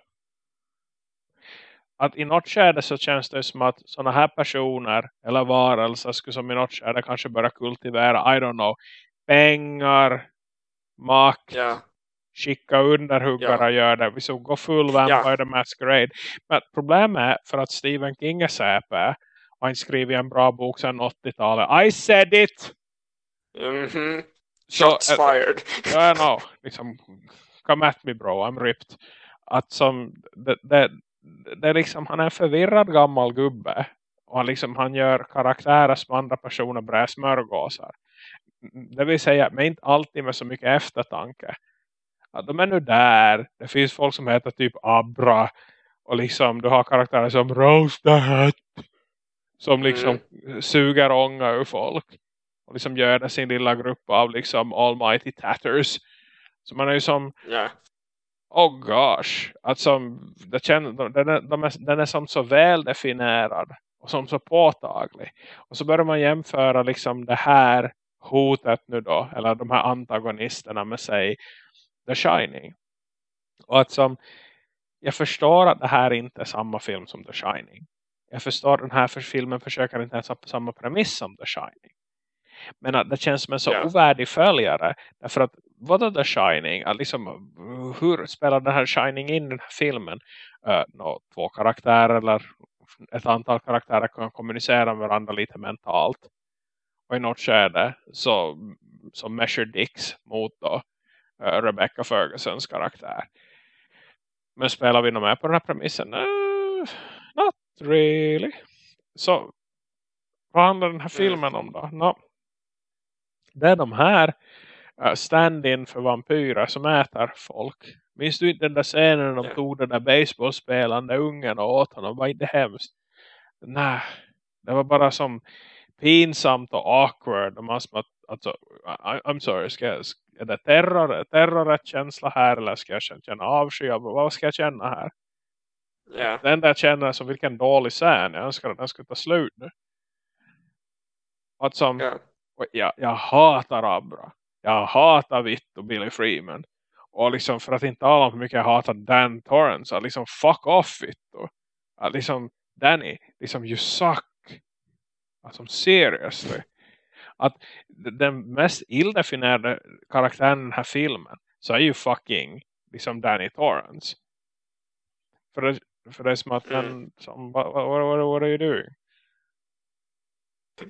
att i något skede så känns det som att sådana här personer eller varelser skulle som i något skede kanske börja kultivera, I don't know, pengar, makt, ja. skicka underhuggare ja. gör det. Vi såg gå full Vampire ja. the Masquerade. Men problemet är för att Stephen King är säpe och han skrivit en bra bok sedan 80-talet. I said it! Mm -hmm. Shots så, fired. Ja, uh, no, liksom, come at me bro, I'm ripped. Att som, det, det, det liksom, han är en förvirrad gammal gubbe. Och han, liksom, han gör karaktärer som andra personer börjar smörgåsar. Det vill säga, men inte alltid med så mycket eftertanke. Att de är nu där. Det finns folk som heter typ Abra. Och liksom, du har karaktärer som Rose the Hat. Som liksom mm. suger ånga ur folk. Och liksom gör det sin lilla grupp av liksom Almighty Tatters. Så man är ju som... Yeah oh gosh, alltså det känner, den, är, de är, den är som så väl definierad och som så påtaglig. Och så börjar man jämföra liksom det här hotet nu då, eller de här antagonisterna med sig The Shining. Och att som, jag förstår att det här inte är samma film som The Shining. Jag förstår att den här filmen försöker inte ens ha samma premiss som The Shining. Men att det känns som en så yeah. ovärdig följare. Därför att vad är The Shining? Att liksom, hur spelar den här Shining in den här filmen? Uh, no, två karaktärer eller ett antal karaktärer kan kommunicera med varandra lite mentalt. Och i något skede så, så measure Dix mot då, uh, Rebecca Fergusons karaktär. Men spelar vi nog med på den här premissen? Uh, not really. Så vad handlar den här filmen om då? No, det är de här stand-in för vampyrer som äter folk. Minns du inte den där scenen när de tog den där baseballspelande ungen och åt honom? Var inte hemskt? Nej, det var bara som pinsamt och awkward. Har som att, alltså, I, I'm sorry, ska jag, är det terror, terror känsla här eller ska jag känna avsky? Vad ska jag känna här? Yeah. Enda jag känner som vilken dålig scen. Jag önskar att den skulle ta slut nu. Att som, yeah jag, jag hatar Abra. Jag hatar Vitt och Billy Freeman. Och liksom för att inte tala om hur mycket jag hatar Dan Torrance. Att liksom fuck off Vittu. Att liksom Danny, liksom you suck. Alltså seriously. Att den mest illdefinierade karaktären i den här filmen så är ju fucking liksom Danny Torrance. För det, för det är som att den, mm. som, what, what, what, what are you doing?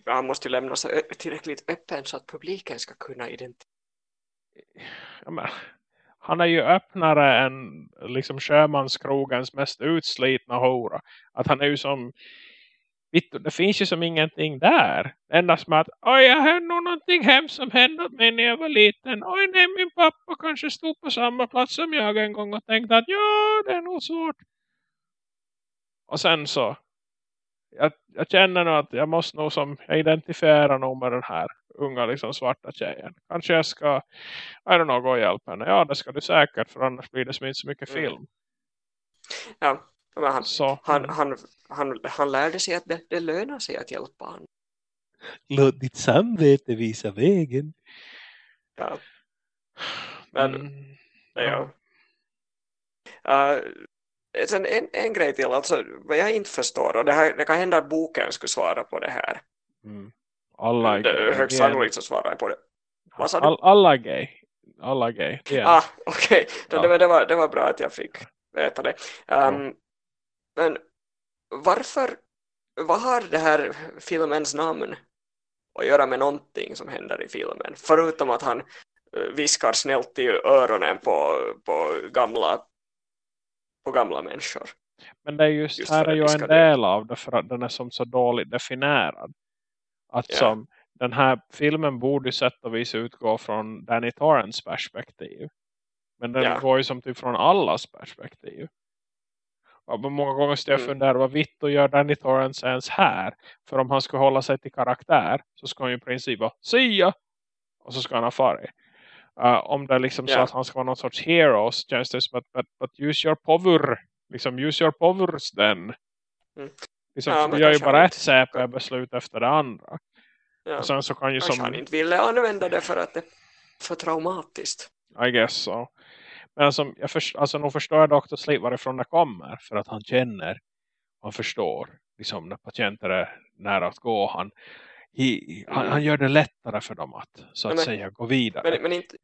Han måste ju lämna sig tillräckligt öppen så att publiken ska kunna identifiera. Ja, han är ju öppnare än liksom sjömanskrogens mest utslitna hora. Att han är ju som det finns ju som ingenting där. Endast som att, oj jag hörde nog någonting hemskt som hände mig när jag var liten. Oj nej, min pappa kanske stod på samma plats som jag en gång och tänkte att ja, det är nog svårt. Och sen så jag, jag känner nog att jag måste nog som jag identifierar nog med den här unga liksom svarta tjejen. Kanske jag ska I don't know, gå och hjälpa henne. Ja, det ska du säkert för annars blir det som inte så mycket mm. film. Ja, men han, så, han, mm. han, han, han lärde sig att det, det lönar sig att hjälpa honom. Låt ditt samvete visa vägen. Ja. Men, mm. ja. Uh, Sen en, en grej till, alltså, vad jag inte förstår, och det, här, det kan hända att boken skulle svara på det här. Mm. Alla är gay. Högst sannolikt så svarar jag på det. Vad sa du? All, alla är gay. Alla är gay. Yeah. Ah, okej. Okay. Ja. Det, det, var, det var bra att jag fick veta det. Um, mm. Men varför, vad har det här filmens namn att göra med någonting som händer i filmen? Förutom att han eh, viskar snällt i öronen på, på gamla på gamla människor. Men det är just, Just här är ju en del av det för att den är som så dåligt definierad. Att Ja. som den här filmen borde sätt och vis utgå från Danny Torrance perspektiv. Men den Ja. går ju som typ från allas perspektiv. Och många gånger ska jag Mm. fundera vad vitt och gör Danny Torrance ens här. För om han skulle hålla sig till karaktär så ska han ju i princip vara Sia! Och så ska han ha farit. Uh, om det är liksom så Ja. att han ska vara någon sorts hero så känns det som att but, but use your power. Liksom use your powers then. Mm. Liksom, Ja, för du gör ju bara ett CP-beslut efter det andra. Ja. Och sen så kan ju Kanske som... han inte ville använda det för att det är för traumatiskt. I guess so. Men alltså, jag först, alltså nog förstår jag Dr. Sleep varifrån det kommer. För att han känner. Han förstår. Liksom när patienter är nära att gå. Han, he, han, han gör det lättare för dem att så att Men- säga gå vidare. Men, men, inte,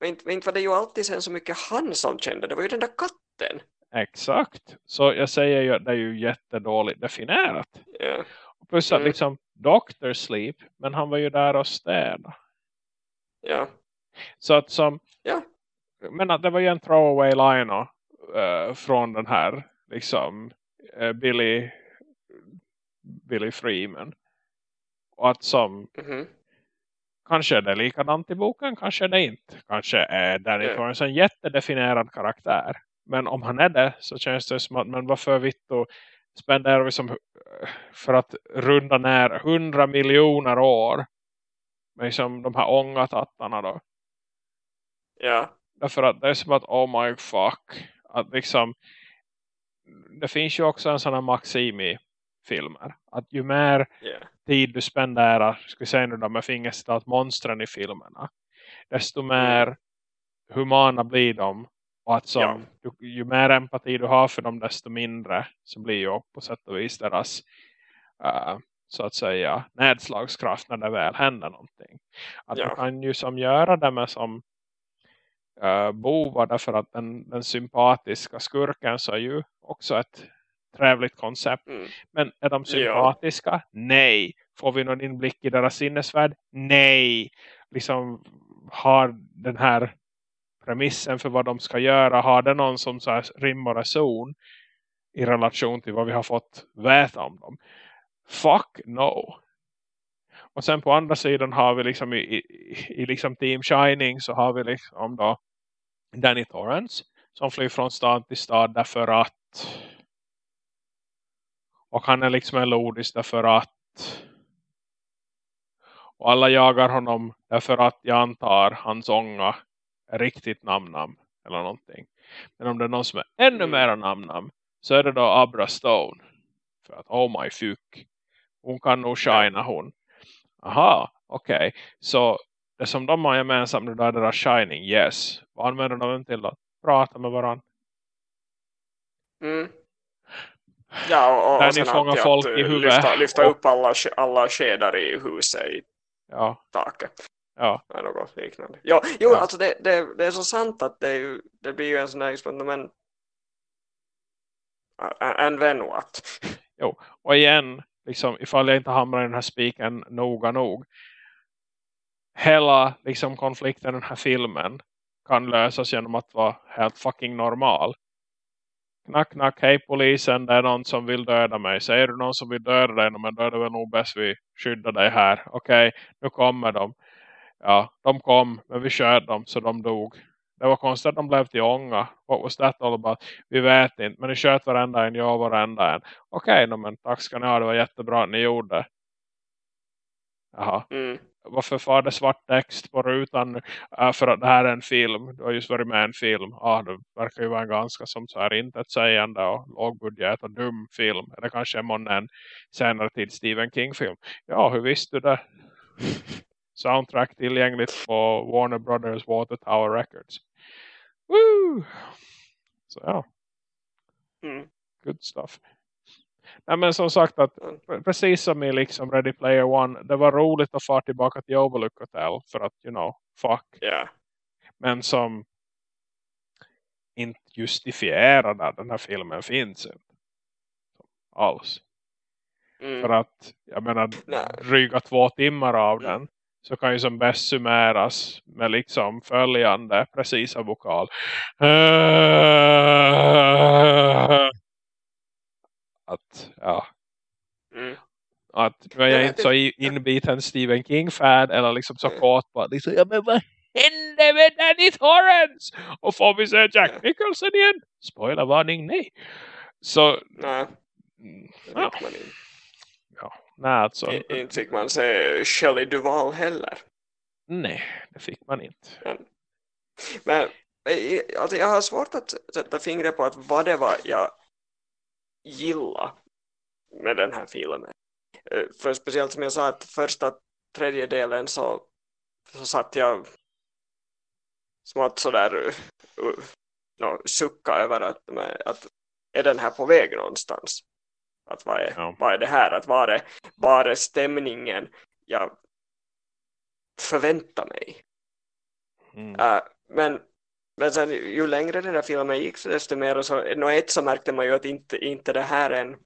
men, inte, men inte var det ju alltid sen så mycket han som kände. Det var ju den där katten. Exakt. Så jag säger ju att det är ju jättedåligt definierat. Ja. Och plus att Mm. liksom Dr. Sleep. Men han var ju där och städa. Ja. Så att som... Ja. Men att det var ju en throwaway line uh, från den här liksom uh, Billy Billy Freeman. Och att som Mhm. kanske är det likadant i boken, kanske är det inte. Kanske är Danny Ja. Torrance en jättedefinierad karaktär. Men om han är det så känns det som att men varför vitt och spenderar vi som eh, för att runda ner hundra miljoner år med liksom de här ångatattarna då. Ja. Därför att det är som att, oh my fuck. Att liksom, det finns ju också en sån här maxim i filmer. Att ju mer Ja. tid du spenderar, ska vi säga nu då med fingercitat, monstren i filmerna. Desto mer humana blir de. Och att som, Ja. du, ju mer empati du har för dem, desto mindre så blir ju på sätt och vis deras eh, så att säga nedslagskraft när det väl händer någonting. Att Ja. du kan ju som göra det med som uh, bovar därför att den, den sympatiska skurken så är ju också ett trevligt koncept. Mm. Men är de Ja. sympatiska? Nej. Får vi någon inblick i deras sinnesvärld? Nej. Liksom har den här premissen för vad de ska göra, har det någon som så här rim och reson i relation till vad vi har fått veta om dem? Fuck no. Och sen på andra sidan har vi liksom i, i, i liksom Team Shining så har vi liksom då Danny Torrance som flyr från stad till stad därför att och han är liksom en lodis därför att och alla jagar honom därför att jag antar hans ånga är riktigt namnnamn eller någonting. Men om det är någon som är ännu Mm. mera namnnamn så är det då Abra Stone. För att oh my fuck. Hon kan nog shina hon. Aha, okej. Så det som de har gemensamt nu är deras shining, yes. Vad använder de till att prata med varandra? Mm. Ja, och, och, Där ni fångar folk att, i huvudet. Lyfta, lyfta Och- upp alla, alla skedar i huset i Ja, taket. ja. eller något liknande. Jo, jo Ja. alltså det, det, det är så sant att det, ju, det blir ju en sån liksom, men and then what? Och igen, liksom, ifall jag inte hamnar i den här spiken noga nog. Hela liksom, konflikten i den här filmen kan lösas genom att vara helt fucking normal. Knack, knack, hej polisen, det är någon som vill döda mig. Säger du någon som vill döda dig, men då är det väl nog bäst vi skyddar dig här. Okej, nu kommer de. Ja, de kom, men vi sköt dem så de dog. Det var konstigt att de blev till ånga. What was that all about? Vi vet inte, men ni sköt varenda en, jag varenda en. Okej, no, men tack ska ni ha, det var jättebra att ni gjorde. Jaha, Mm varför var det svart text på rutan nu? Äh, för att det här är en film. Du har just varit med i en film. Ja, det verkar ju vara en ganska som så här intetsägande och lågbudget och dum film. Eller kanske månne en senare tid Stephen King-film. Ja, hur visste du det? Soundtrack tillgängligt på Warner Brothers Water Tower Records. Woo! Så ja, Mm. good stuff. Nej, men som sagt att pre- precis som i liksom Ready Player One det var roligt att fara tillbaka till Overlook Hotel för att, you know, fuck. Ja. Men som inte justifierar där den här filmen finns inte. Alls. Mm. För att, jag menar, Nej. dryga två timmar av Mm. den så kan ju som bäst summeras med liksom följande precisa vokal. Att ja Mm. att är jag Jag inte så inbiten Stephen King-fan eller liksom så kåt på att liksom, ja men vad hände med Danny Torrance? Och får vi se Jack Ja. Nicholson igen? Spoilervarning, nej. Så, Nej, mm, ja, inte. nej alltså, Inte fick man se Shelley Duvall heller. nej, det fick man inte. Men, men eh, alltså jag har svårt att sätta fingret på att vad det var jag gillade med den här filmen. Eh, För speciellt som jag sa att första tredjedelen så, så satt jag smått sådär no, sucka över att, att är den här på väg någonstans? Att vad är, Ja. vad är det här? Att var är, var är stämningen jag förväntar mig? Mm. Äh, men, men sen ju längre den här filmen gick desto mer så, ett så märkte man ju att inte, inte det här är en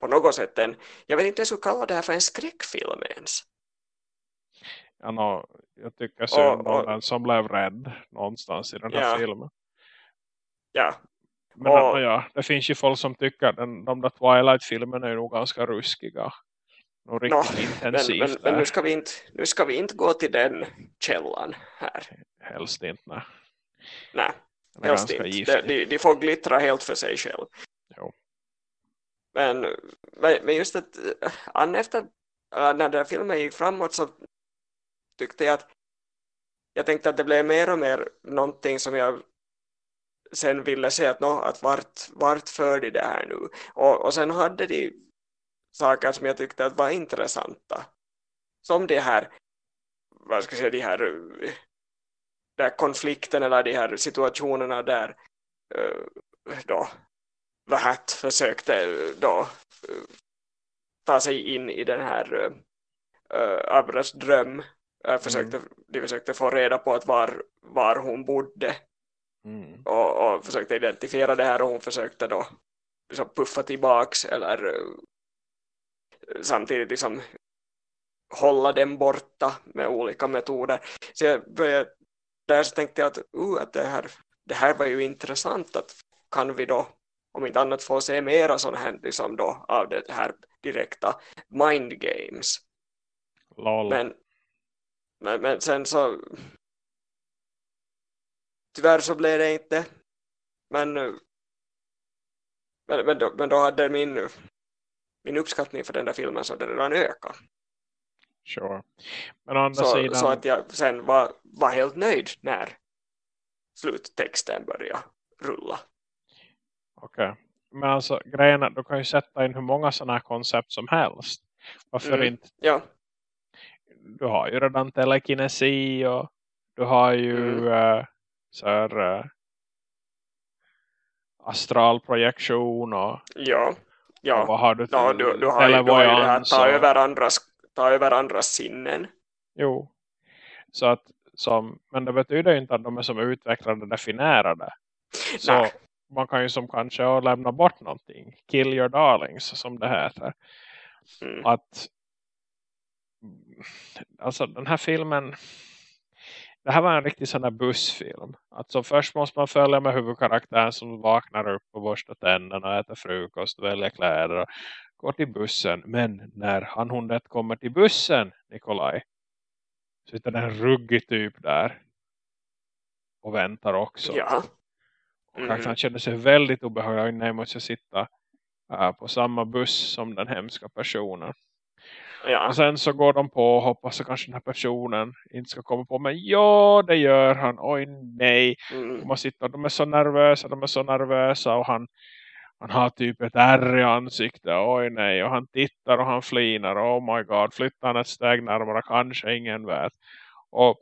på något sätt en, jag vet inte jag skulle kalla det här för en skräckfilm ens. Ja, nå, jag tycker synd om den som blev rädd någonstans i den här Ja. filmen. Ja, Men Och- ja, det finns ju folk som tycker den, de där Twilight-filmerna är nog ganska ruskiga. Nog riktigt men, intensivt men, men där. nu, ska vi inte, nu ska vi inte gå till den källan här. Helst inte. Nej. Nej, helst inte. De, de, de får glittra helt för sig själv. Jo. Men, men just att äh, an efter äh, när den filmen gick framåt så tyckte jag att jag tänkte att det blev mer och mer någonting som jag sen ville se att, nå, att vart, vart för de det här nu och, och sen hade de saker som jag tyckte att var intressanta som det här vad ska jag säga, de här där konflikten eller de här situationerna där uh, då Vahat försökte uh, då uh, ta sig in i den här uh, Abras dröm uh, försökte, de försökte få reda på att var, var hon bodde Mm. och, och försökte identifiera det här och hon försökte då liksom puffa tillbaks eller uh, samtidigt liksom hålla den borta med olika metoder. Så jag började, där så tänkte jag att, uh, att det, här, det här var ju intressant att kan vi då om inte annat få se mera sån här liksom då av det här direkta mind games. Lol. Men, men, men sen så tyvärr så blev det inte men men, men, då, men då hade min min uppskattning för den där filmen så hade redan ökat. Sure. Men å andra Så, sidan. så att jag sen var, var helt nöjd när sluttexten började rulla. Okej. Men alltså grejen är du kan ju sätta in hur många sådana här koncept som helst. Varför Mm. inte? Ja, Du har ju redan telekinesi och du har ju Mm. eh, så här, eh, astralprojektion och, ja, och ja. vad har du ja du, du, har ju, du har ju det här ta och- över, andras, ta över andras sinnen. Jo. Så att, som, men det betyder ju inte att de är som utvecklade definierade. Så Nej. man kan ju som kanske lämna bort någonting. Kill your darlings som det heter. Mm. Att alltså den här filmen det här var en riktig sån här bussfilm. Alltså först måste man följa med huvudkaraktären som vaknar upp och borstar tänderna, äter frukost, väljer kläder och går till bussen. Men när han hon det kommer till bussen, Nikolaj, så sitter det en ruggig typ där och väntar också. Ja. Och Mm. karaktären kände sig väldigt obehaglig. Nej, måste jag sitta äh, på samma buss som den hemska personen. Ja. Och sen så går de på och hoppas att kanske den här personen inte ska komma på. Men ja, det gör han. Oj nej. Mm. Man sitter, de är så nervösa, de är så nervösa. Och han, han har typ ett ärr i ansiktet. Oj nej. Och han tittar och han flinar. Oh my god. Flyttar han ett steg närmare? Kanske ingen vet. Och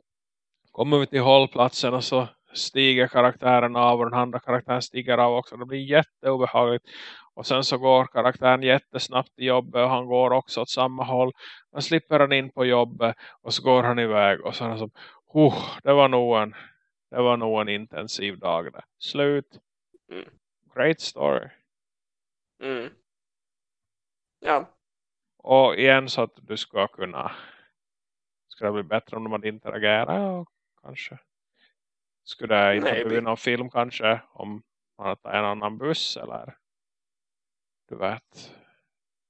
kommer vi till hållplatsen och så stiger karaktären av och den andra karaktären stiger av också. Det blir jätteobehagligt. Och sen så går karaktären jättesnabbt till jobbet och han går också åt samma håll. Men slipper han in på jobbet och så går han iväg och så är han som, oh, det var nog en, det var nog en intensiv dag där. Slut. Mm. Great story. Mm. Ja. Och igen så att du ska kunna skulle det bli bättre om de hade interagerat? Kanske. Skulle det inte Maybe. blivit någon film kanske om man hade tagit en annan buss eller du vet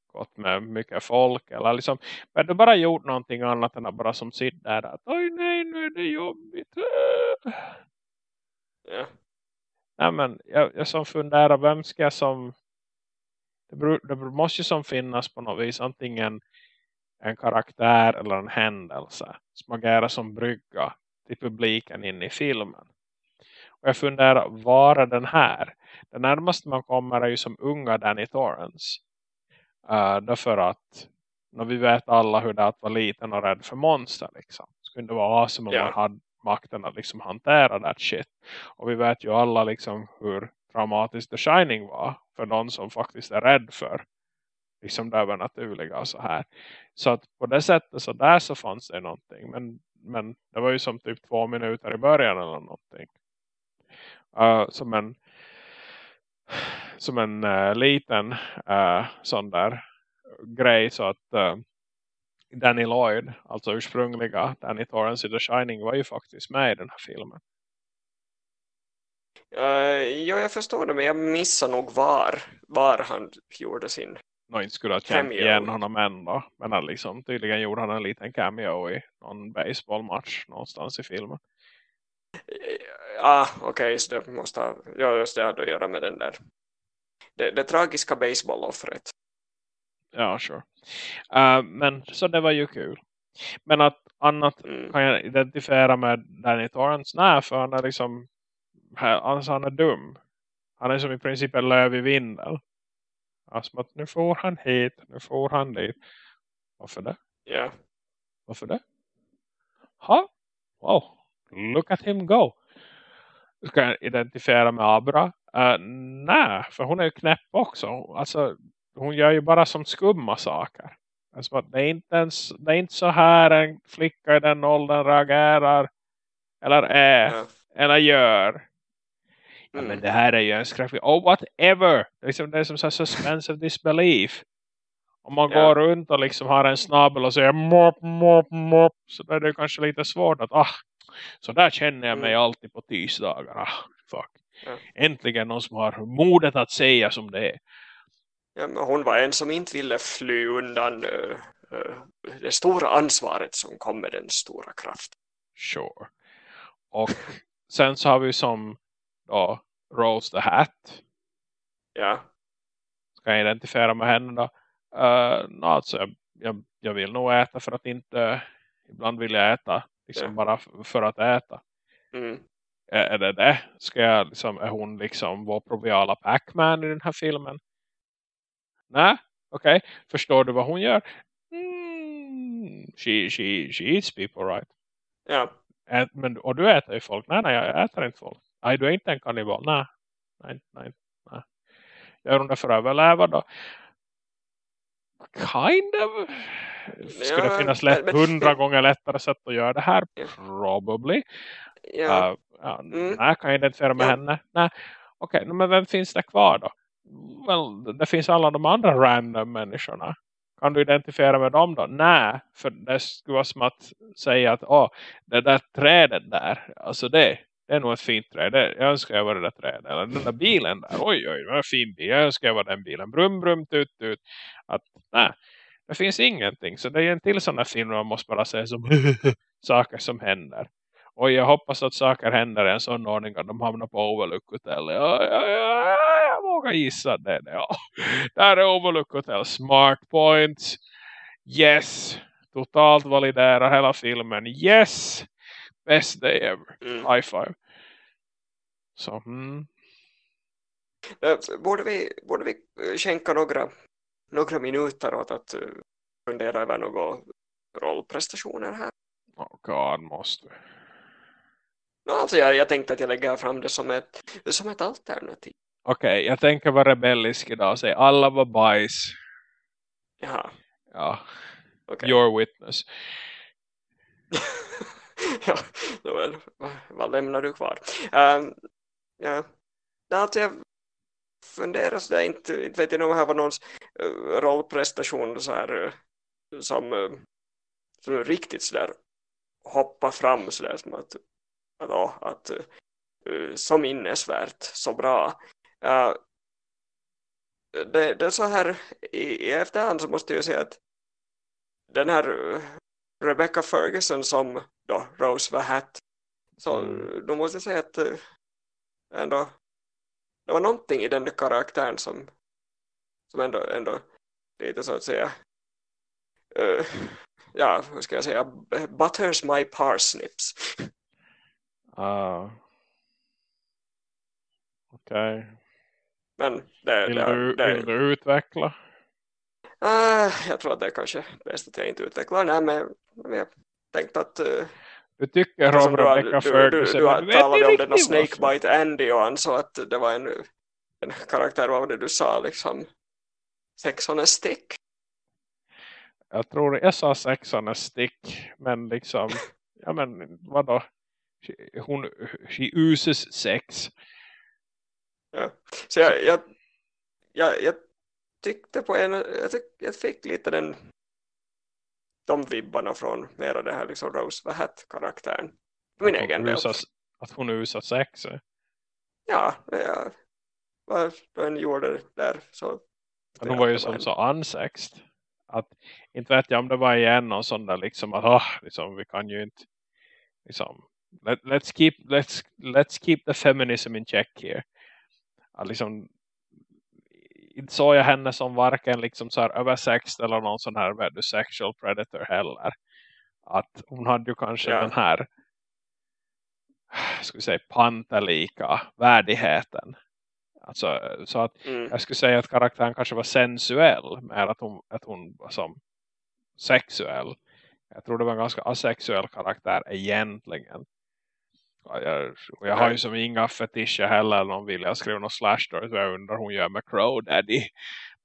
gått med mycket folk eller liksom, men du bara gjort någonting annat än att bara som sitter där att oj nej nu är det jobbigt Ja. nej men jag, jag som funderar vem ska jag som det, beror, det måste ju som finnas på något vis antingen en karaktär eller en händelse som agerar som brygga till publiken in i filmen. Och jag funderar, var är den här? Det närmaste man kommer är ju som unga Danny Torrance. Uh, därför att när vi vet alla hur det är att vara liten och rädd för monster liksom. Skulle det vara awesome om Ja. man hade makten att liksom hantera that shit. Och vi vet ju alla liksom hur traumatiskt The Shining var för någon som faktiskt är rädd för liksom det övernaturliga och så här. Så att på det sättet så där så fanns det någonting. Men, men det var ju som typ två minuter i början eller någonting. Uh, som en som en uh, liten uh, sån där grej så att uh, Danny Lloyd, alltså ursprungliga Danny Torrance i The Shining var ju faktiskt med i den här filmen. Uh, ja, jag förstår det, men jag missar nog var, var han gjorde sin. Nå inte skulle ha känt igen honom ändå. Men han liksom, tydligen gjorde han en liten cameo i någon baseballmatch någonstans i filmen. Ah, okej, så det måste ha, ja, just det hade att göra med den där. Det, det tragiska baseballoffret. Ja, sure. Uh, men så det var ju kul. Men att annat Mm. kan jag identifiera med Danny Torrance? Nej, för han är liksom alltså han är dum. Han är som i princip en löv i vinden. Alltså att nu får han hit, nu får han dit. Varför det? Ja. Varför det? Ha? Wow, look at him go. Ska jag identifiera med Abra? Uh, nej, för hon är ju knäpp också. Alltså, hon gör ju bara som skumma saker. Alltså, det, är inte ens, det är inte så här en flicka i den åldern reagerar. Eller är. ja. Eller gör. Mm. men det här är ju en skräckfilm. Oh, whatever! Det är, liksom, det är som så här suspense of disbelief. Om man Ja. går runt och liksom har en snabel och säger mop, mop, mop. Så är det kanske lite svårt att, ah, så där känner jag mig Mm. alltid på tisdagar. Ah, fuck. Ja. Äntligen någon som har modet att säga som det är. Ja, men hon var en som inte ville fly undan uh, uh, det stora ansvaret som kom med den stora kraften. Sure. Och sen så har vi som då Rose the Hat. Ja, Ska jag identifiera med henne då? Uh, no, alltså jag, jag, jag vill nog äta för att inte ibland vill jag äta liksom Ja. bara för att äta. mm. Är, är det det? Ska jag liksom, är hon liksom vår proviala Pac-Man i den här filmen? Nej, okej. Förstår du vad hon gör? Mm, she, she, she eats people right. ja. Ät, men, och du äter ju folk. Nej, nej, jag äter inte folk. Nej, du är inte en kannibal. Nej, nej, nej. nej. Gör hon det för att överleva då? Kind of. Skulle Ja, det finnas lätt, men- hundra gånger lättare sätt att göra det här? Ja. Probably. ja. Uh, ja, Mm. Nej, kan jag identifiera med Ja. henne? Nej. Okej, men vem finns det kvar då? Well, det finns alla de andra random människorna. Kan du identifiera med dem då? Nej, för det skulle vara som att säga att åh, det där trädet där, alltså det, det är nog ett fint träd. Jag önskar jag var det där trädet. Eller den där bilen där, oj oj, vad en fin bil. Jag önskar jag var den bilen. Brum brum tut tut. Att nej, det finns ingenting. Så det är en till sån här film man måste bara säga som saker som händer. Och jag hoppas att saker händer i en sån ordning att de hamnar på Overlook Hotel. Ja, ja, ja, jag vågar gissa det. Ja. Där är Overlook Hotel. Smart points. Yes. Totalt validerar hela filmen. Yes. Best day ever. Mm. High five. Så, mm. Eh, Borde vi, borde vi eh, skänka några, några minuter åt att eh, fundera över några rollprestationer här? Oh God, måste. No, alltså jag, jag tänkte att jag lägger fram det som ett, som ett alternativ. Okej, jag tänker vara rebellisk idag och säga alla var bajs. Jaha, Ja, okej. your witness. ja, då väl, vad lämnar du kvar? Um, ja, Nej, alltså jag funderar sådär, inte, inte vet jag om det här var någons uh, rollprestation så här, uh, som, uh, som riktigt sådär hoppa fram sådär som att, att, att eh, så minnesvärt, så bra. Uh, det, det är så här i, i efterhand så måste jag säga att den här eh, Rebecca Ferguson som då Rose var Hat så mm. då måste jag säga att eh, ändå det var någonting i den där karaktären som som ändå, ändå lite så att säga uh, ja, hur ska jag säga butters my parsnips uh, okej okay. men det, vill, det, du, det, vill du utveckla? Uh, jag tror att det är kanske bäst att jag inte utvecklar nej men, men jag tänkte att uh, du tycker om Rebecca Ferguson. Du, du, du, du talade om denna Snakebite Andy och sa att det var en, en karaktär, vad var det du sa liksom sex on a stick? Jag tror jag sa sex on a stick men liksom ja men vadå hon she uses sex ja. så jag, jag, jag, jag tyckte på en jag, tyck, jag fick lite den de vibbarna från mera det här liksom Rose the Hat-karaktären. Min att egen usar, Att hon usar sex? Ja, ja. vad den gjorde där så. Men hon var ju som en... så ansext. Att, inte vet jag om det var igen någon sån där liksom att oh, liksom, vi kan ju inte liksom, let, let's, keep, let's, let's keep the feminism in check here. Att liksom inte såg jag henne som varken liksom så här översext eller någon sån här sexual predator heller. Att hon hade ju kanske ja. den här ska vi säga pantelika värdigheten. Alltså, så att mm. jag skulle säga att karaktären kanske var sensuell mer att hon, att hon var som sexuell. Jag tror det var en ganska asexuell karaktär egentligen. Jag, jag har ju som inga fetischer heller någon vill jag skriva någon slash story så jag undrar hon gör med Crow Daddy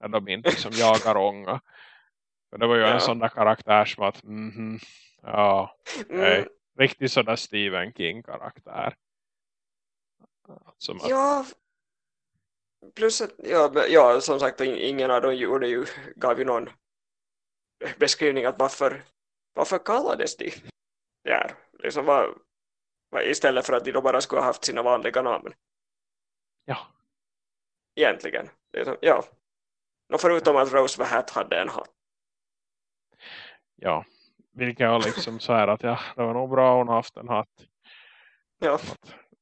när de inte liksom jagar ånga. För det var ju ja. en sån där karaktär som att mm -hmm, ja, okay. mm. riktigt sådär Stephen King karaktär. Som att... Ja, plus att ja, ja, som sagt ingen av dem gjorde ju, gav ju någon beskrivning att varför, varför kallades de där? Liksom var, Istället för att de då bara skulle ha haft sina vanliga namn. Ja. Egentligen. ja. Och förutom att Rose the Hat hade en hatt. Ja. Vilket var liksom så här att ja, det var nog bra hon haft en hatt. Ja.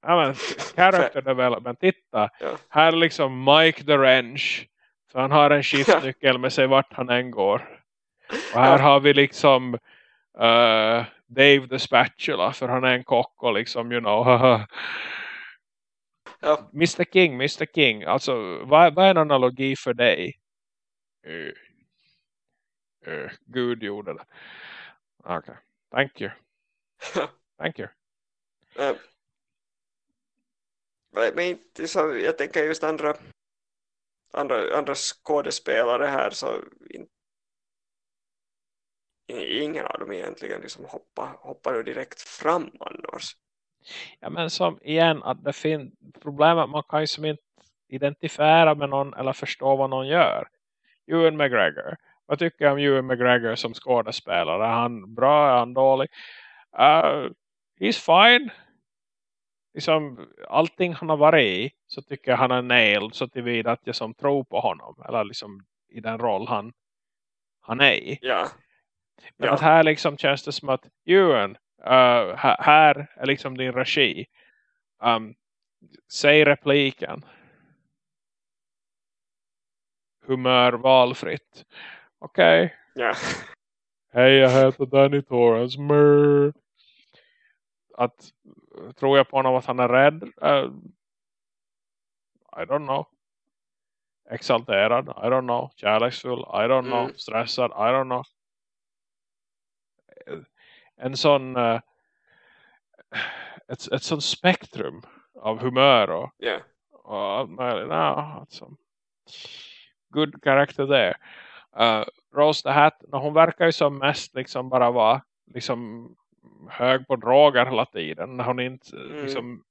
Ja men, character development, titta. Ja. Här är liksom Mike the Wrench. Så han har en skiftnyckel med sig vart han än går. Och här ja. har vi liksom uh, Dave the Spatula för han är en kock och liksom, you know. ja. Mr. King, Mr. King. Alltså, vad, vad är en analogi för dig? Uh, uh, Gud gjorde det. Okej, okay. thank you. thank you. Uh, men jag tänker just andra andra, andra skådespelare här så ingen av dem egentligen liksom hoppar, hoppar direkt fram annars. Ja men som igen att det finns problemet man kan ju som inte identifiera med någon eller förstå vad någon gör. Ewan McGregor. Vad tycker jag om Ewan McGregor som skådespelare? Är han bra? Är han dålig? Uh, he's fine. Liksom, allting han har varit i så tycker jag han är nailed så tillvida att jag som tror på honom. Eller liksom i den roll han, han är i. Ja. Men ja. att här liksom känns det som att Ewan, uh, här är liksom din regi. Um, säg repliken. Humör valfritt. Okej. Okay. Ja. Hej, jag heter Danny Torrance. Mör. Att, tror jag på honom att han är rädd? Uh, I don't know. Exalterad? I don't know. Kärleksfull? I don't know. Mm. Stressad? I don't know en sån uh, ett, ett sånt spektrum av humör och, yeah. och allt möjligt. No, alltså. Good character there. Uh, Rose the Hat, no, hon verkar ju som mest liksom bara vara liksom hög på droger hela tiden. När hon inte mm. liksom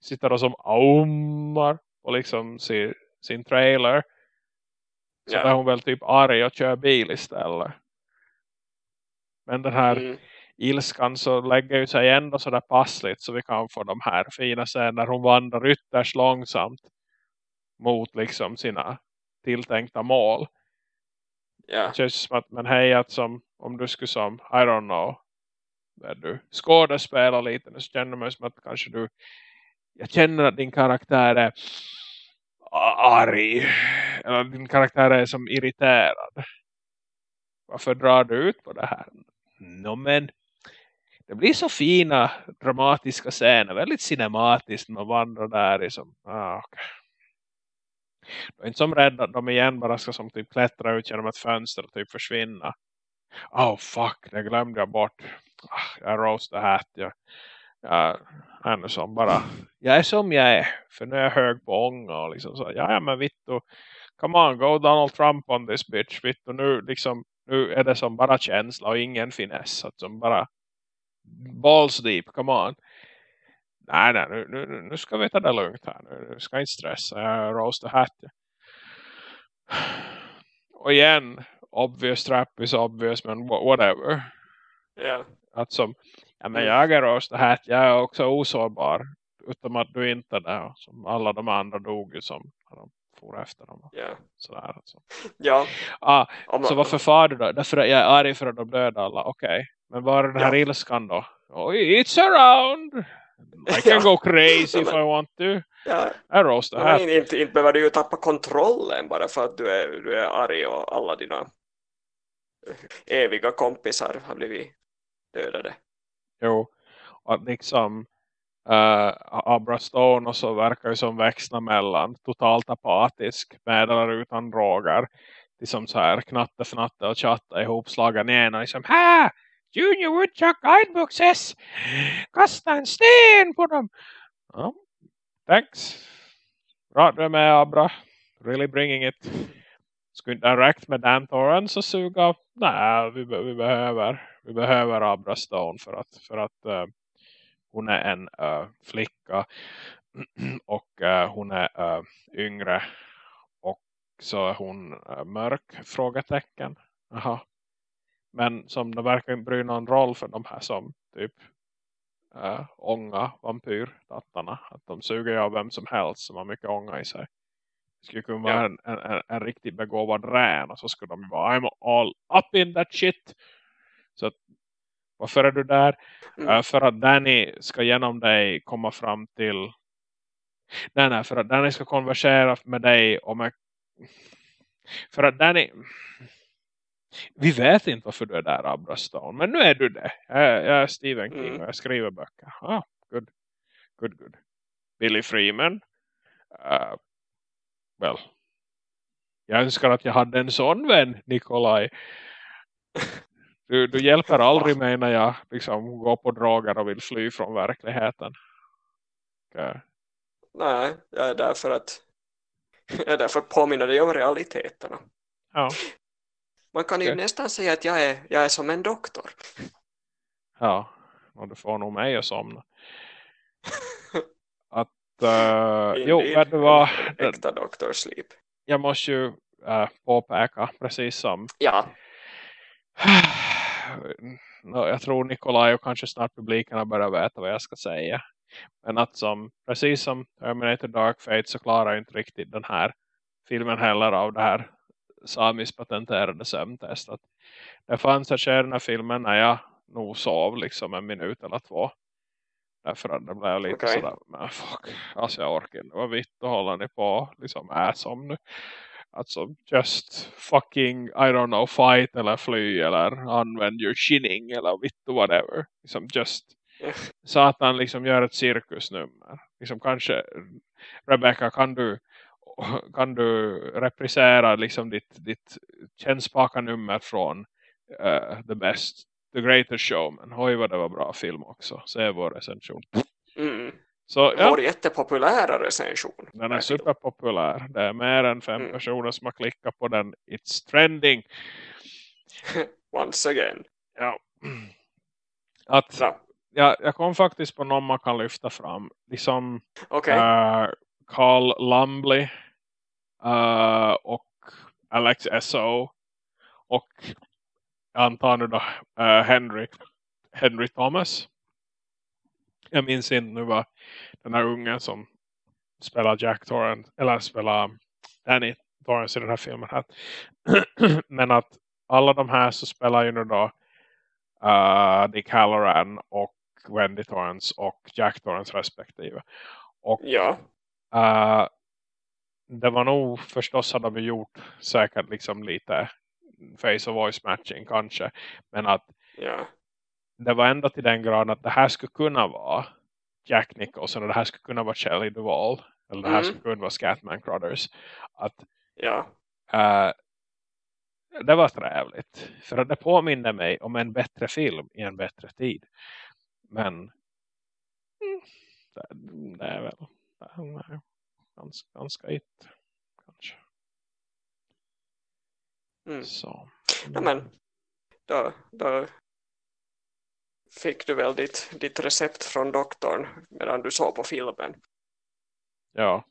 sitter och som aumar och liksom ser sin trailer. Så yeah. är hon väl typ arg och kör bil istället. Men den här mm. ilskan så lägger ju sig ändå sådär passligt så vi kan få de här fina scener hon vandrar ytterst långsamt mot liksom sina tilltänkta mål. Ja. Det känns som att, men hej att som, om du skulle som, I don't know, där du skådespelar lite så känner man som att kanske du, jag känner att din karaktär är arg, eller din karaktär är som irriterad. Varför drar du ut på det här? No, men det blir så fina dramatiska scener, väldigt cinematiskt när man vandrar där liksom, ah, okay. De är inte som rädda, de igen bara ska som typ klättra ut genom ett fönster och typ försvinna. Oh fuck, det glömde jag bort. Ah, jag roastar hat. Jag, jag är som bara, jag är som jag är. För nu är jag hög på ånga och liksom så, ja men vittu, come on, go Donald Trump on this bitch. Vittu, nu liksom, nu är det som bara känsla och ingen finess. Att som bara balls deep, come on. Nej, nej, nu, nu, nu ska vi ta det lugnt här. Nu, nu ska jag inte stressa. Jag roast hat. Och igen, obvious trap is obvious, men whatever. Ja. Att som, ja men Mm. jag är roast hat, jag är också osårbar. Utom att du inte är där. Som alla de andra dog ju som for efter dem. Ja. Sådär, alltså. Ja. ah, Om, så varför far du då? Därför jag är arg för att de dödade alla. Okej. Men var är den här Ja. ilskan då? Oh, it's around! I can go crazy if I want to. Ja, Jag roastar men här. inte, inte, behöver du ju tappa kontrollen bara för att du är, du är arg och alla dina eviga kompisar har blivit dödade. Jo. Att liksom uh, Abra Stone och så verkar ju som växla mellan totalt apatisk med eller utan droger. liksom som så här knatte, fnatte och chatta ihopslagen ner och liksom ha! Junior Woodchuck Guidebook says kasta en sten på dem. Ja, thanks. Bra, du är med Abra. Really bringing it. Skulle inte direkt med Dan Torrance och suga. Nej, vi, vi behöver vi behöver Abra Stone för att, för att eh, hon är en eh, flicka och eh, hon är eh, yngre och så är hon mörk frågetecken. Jaha. Men som det verkar inte bry någon roll för de här som typ uh, ånga vampyrtattarna. Att de suger av vem som helst som har mycket ånga i sig. Det skulle kunna vara Ja. en, en, en, en riktigt begåvad rän och så skulle de vara I'm all up in that shit. Så att, varför är du där? Mm. Eh, för att Danny ska genom dig komma fram till nej nej för att Danny ska konversera med dig om en... för att Danny vi vet inte varför du är där Abra Stone men nu är du det jag, är- jag är Stephen King Mm. och jag skriver böcker ah, good, good, good Billy Freeman uh, well jag önskar att jag hade en sån vän Nikolaj du, du hjälper aldrig mig när jag liksom går på droger och vill fly från verkligheten okay. Nej, jag är där för att jag är där för att påminna dig om realiteterna. Ja, Man kan ju Okej. nästan säga att jag är, jag är som en doktor. ja. Och du får nog mig att somna. Att, uh, jo, Indeed. vet du vad? En Äkta doktorsleep. Jag måste ju uh, påpeka, precis som Ja, Nå, jag tror Nikolaj och kanske snart publiken har börjat veta vad jag ska säga. Men att som, precis som Terminator Dark Fate så klarar inte riktigt den här filmen heller av det här Samis patenterade sömntestet. Det fanns ett i den här filmen när jag nog sov liksom en minut eller två. Därför att det blev lite Okej. sådär, men fuck, alltså jag orkar inte. Vad vitt och håller ni på liksom är som nu. Alltså just fucking, I don't know, fight eller fly eller använd your shinning eller vitt och whatever. Liksom just han liksom gör ett cirkusnummer. Liksom kanske, Rebecca kan du kan du reprisera liksom ditt, ditt kännspaka nummer från uh, The Best, The Greatest Showman. Oj vad det var bra film också. Se vår recension. Så ja, vår jättepopulära recension. den är superpopulär. Det är mer än fem Mm. personer som har klickat på den. It's trending. Once again. Ja. Att, Bra. ja, jag kom faktiskt på någon man kan lyfta fram. Liksom Okej. eh, Carl Lumbly eh, och Alex S.O. och jag antar nu då eh, Henry, Henry Thomas. Jag minns inte nu vad den här ungen som spelar Jack Torrance eller spelar Danny Torrance i den här filmen. Här. Men att alla de här så spelar ju nu då uh, Dick Halloran och Wendy Torrance och Jack Torrance respektive. Och Ja. uh, det var nog förstås hade de gjort säkert liksom lite face och voice matching kanske. Men att Ja. Det var ändå till den graden att det här skulle kunna vara Jack Nicholson och det här skulle kunna vara Shelley Duvall. Eller det här Mm. skulle kunna vara Scatman Crothers. Att Ja. eh, det var trevligt. För att det påminner mig om en bättre film i en bättre tid. Men mm, det, det är väl det är ganska, ganska it kanske. Mm. Så. Ja, men då, då fick du väl ditt, ditt recept från doktorn medan du såg på filmen. Ja.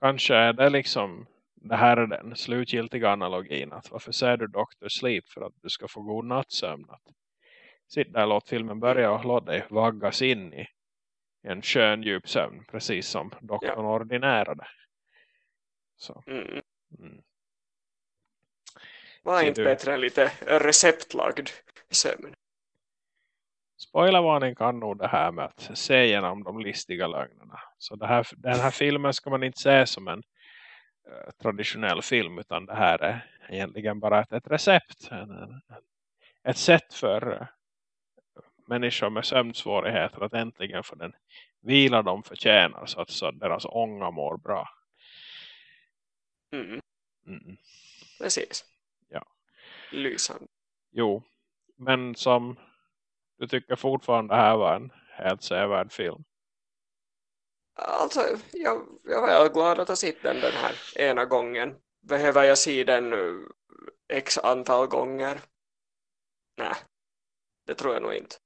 Kanske är det liksom det här är den slutgiltiga analogin att varför ser du Dr. Sleep för att du ska få god nattsömn att sitt där låt filmen börja och låt dig vaggas in i en skön djup sömn precis som doktorn ordinerade. Så. Mm. Mm. Var Ser inte du- bättre än lite receptlagd sömn. Spoilervarning kan nog det här med att se igenom de listiga lögnerna. Så det här, den här filmen ska man inte se som en eh, traditionell film utan det här är egentligen bara ett, ett recept. En, en, ett sätt för eh, människor med sömnsvårigheter att äntligen få den vila de förtjänar så att, så att deras ånga mår bra. Mm. Mm. Precis. Ja. Lysande. Jo, men som du tycker fortfarande det här var en helt sevärd film. Alltså, jag, jag var glad att ha sett den den här ena gången. Behöver jag se den eh, x antal gånger? Nej, det tror jag nog inte.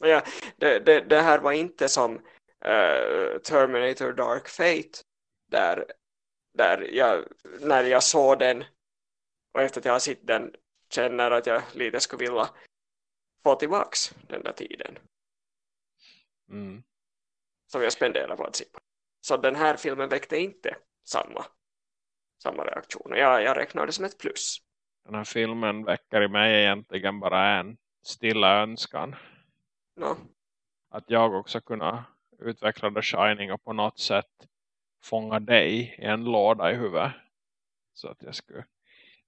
Men ja, det, det, det här var inte som uh, Terminator Dark Fate där, där jag, när jag såg den och efter att jag har sett den känner att jag lite skulle vilja få tillbaks den där tiden Mm. som jag spenderar på att se på. Så den här filmen väckte inte samma, samma reaktion. Jag, jag räknar det som ett plus. Den här filmen väcker i mig egentligen bara en stilla önskan. No. Att jag också kunna utveckla The Shining och på något sätt fånga dig i en låda i huvudet. Så att jag skulle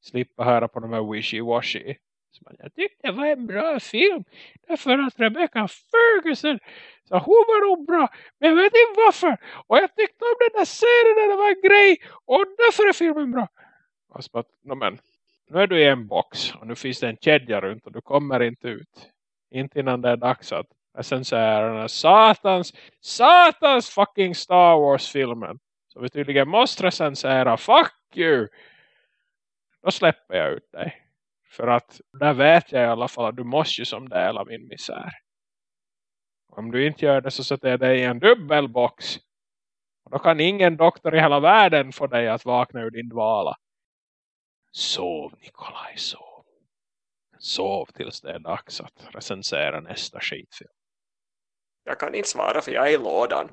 slippa höra på de här wishy-washy. Så jag tyckte det var en bra film. Därför att Rebecca Ferguson så hon var nog bra. Men jag vet inte varför. Och jag tyckte om den där serien, när det var en grej. Och därför är filmen bra. Och no, men, nu är du i en box. Och nu finns det en kedja runt. Och du kommer inte ut. Inte innan det är dags att recensera den här satans, satans fucking Star Wars-filmen. Så vi tydligen måste recensera. Fuck you! Då släpper jag ut dig. För att där vet jag i alla fall att du måste ju som dela min misär. Om du inte gör det så sätter jag dig i en dubbelbox. Och då kan ingen doktor i hela världen få dig att vakna ur din dvala. Sov Nikolaj, sov. Sov tills det är dags att recensera nästa skitfilm. Jag kan inte svara för jag är i lådan.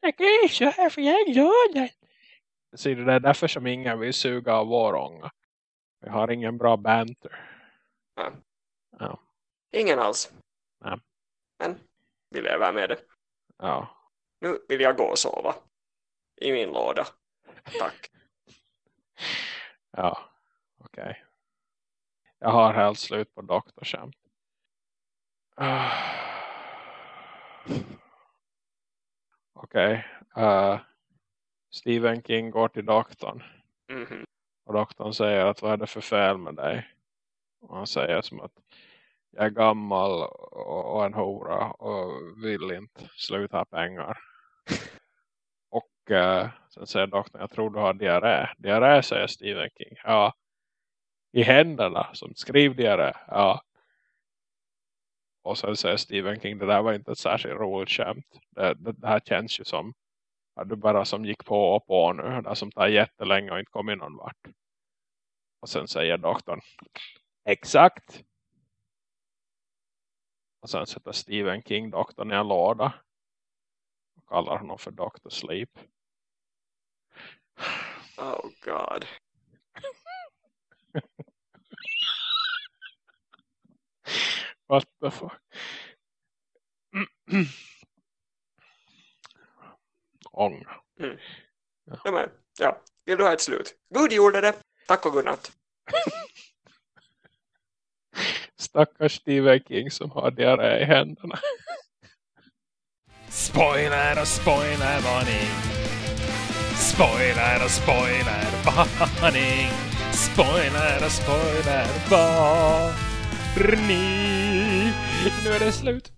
Jag kan inte köra för jag är lådan. Så det är därför som ingen vill suga av vår ånga. Vi har ingen bra banter. Ja. Ja. Ingen alls. Nej. Men vi lever med det. Ja. Nu vill jag gå och sova. I min låda. Tack. Ja. Okej. Jag har helt slut på doktorskämt. Okej. eh, Stephen King går till doktorn. Mhm. Och doktorn säger att vad är det för fel med dig? Och han säger som att jag är gammal och, och en hora och vill inte sluta ha pengar. och eh, sen säger doktorn, jag tror du har diarré. Diarré säger Stephen King. Ja. I händerna som skriv diarré. Ja. Och sen säger Stephen King, det där var inte ett särskilt roligt skämt. Det, det, det här känns ju som att du bara som gick på och på nu. Det som tar jättelänge och inte kommit någon vart. Och sen säger doktorn, exakt. Och sen sätter Stephen King doktorn i en låda. Och kallar honom för Dr. Sleep. Oh god. What the fuck? Ånga. Mm. Ja, men, ja. Vill du ha ett slut? Gud gjorde det. Tack och godnatt. Stackars Stephen King som har diarré i händerna. Spoiler och spoiler varning. Spoiler och spoiler varning. Spoiler och spoiler varning. Nu är det slut.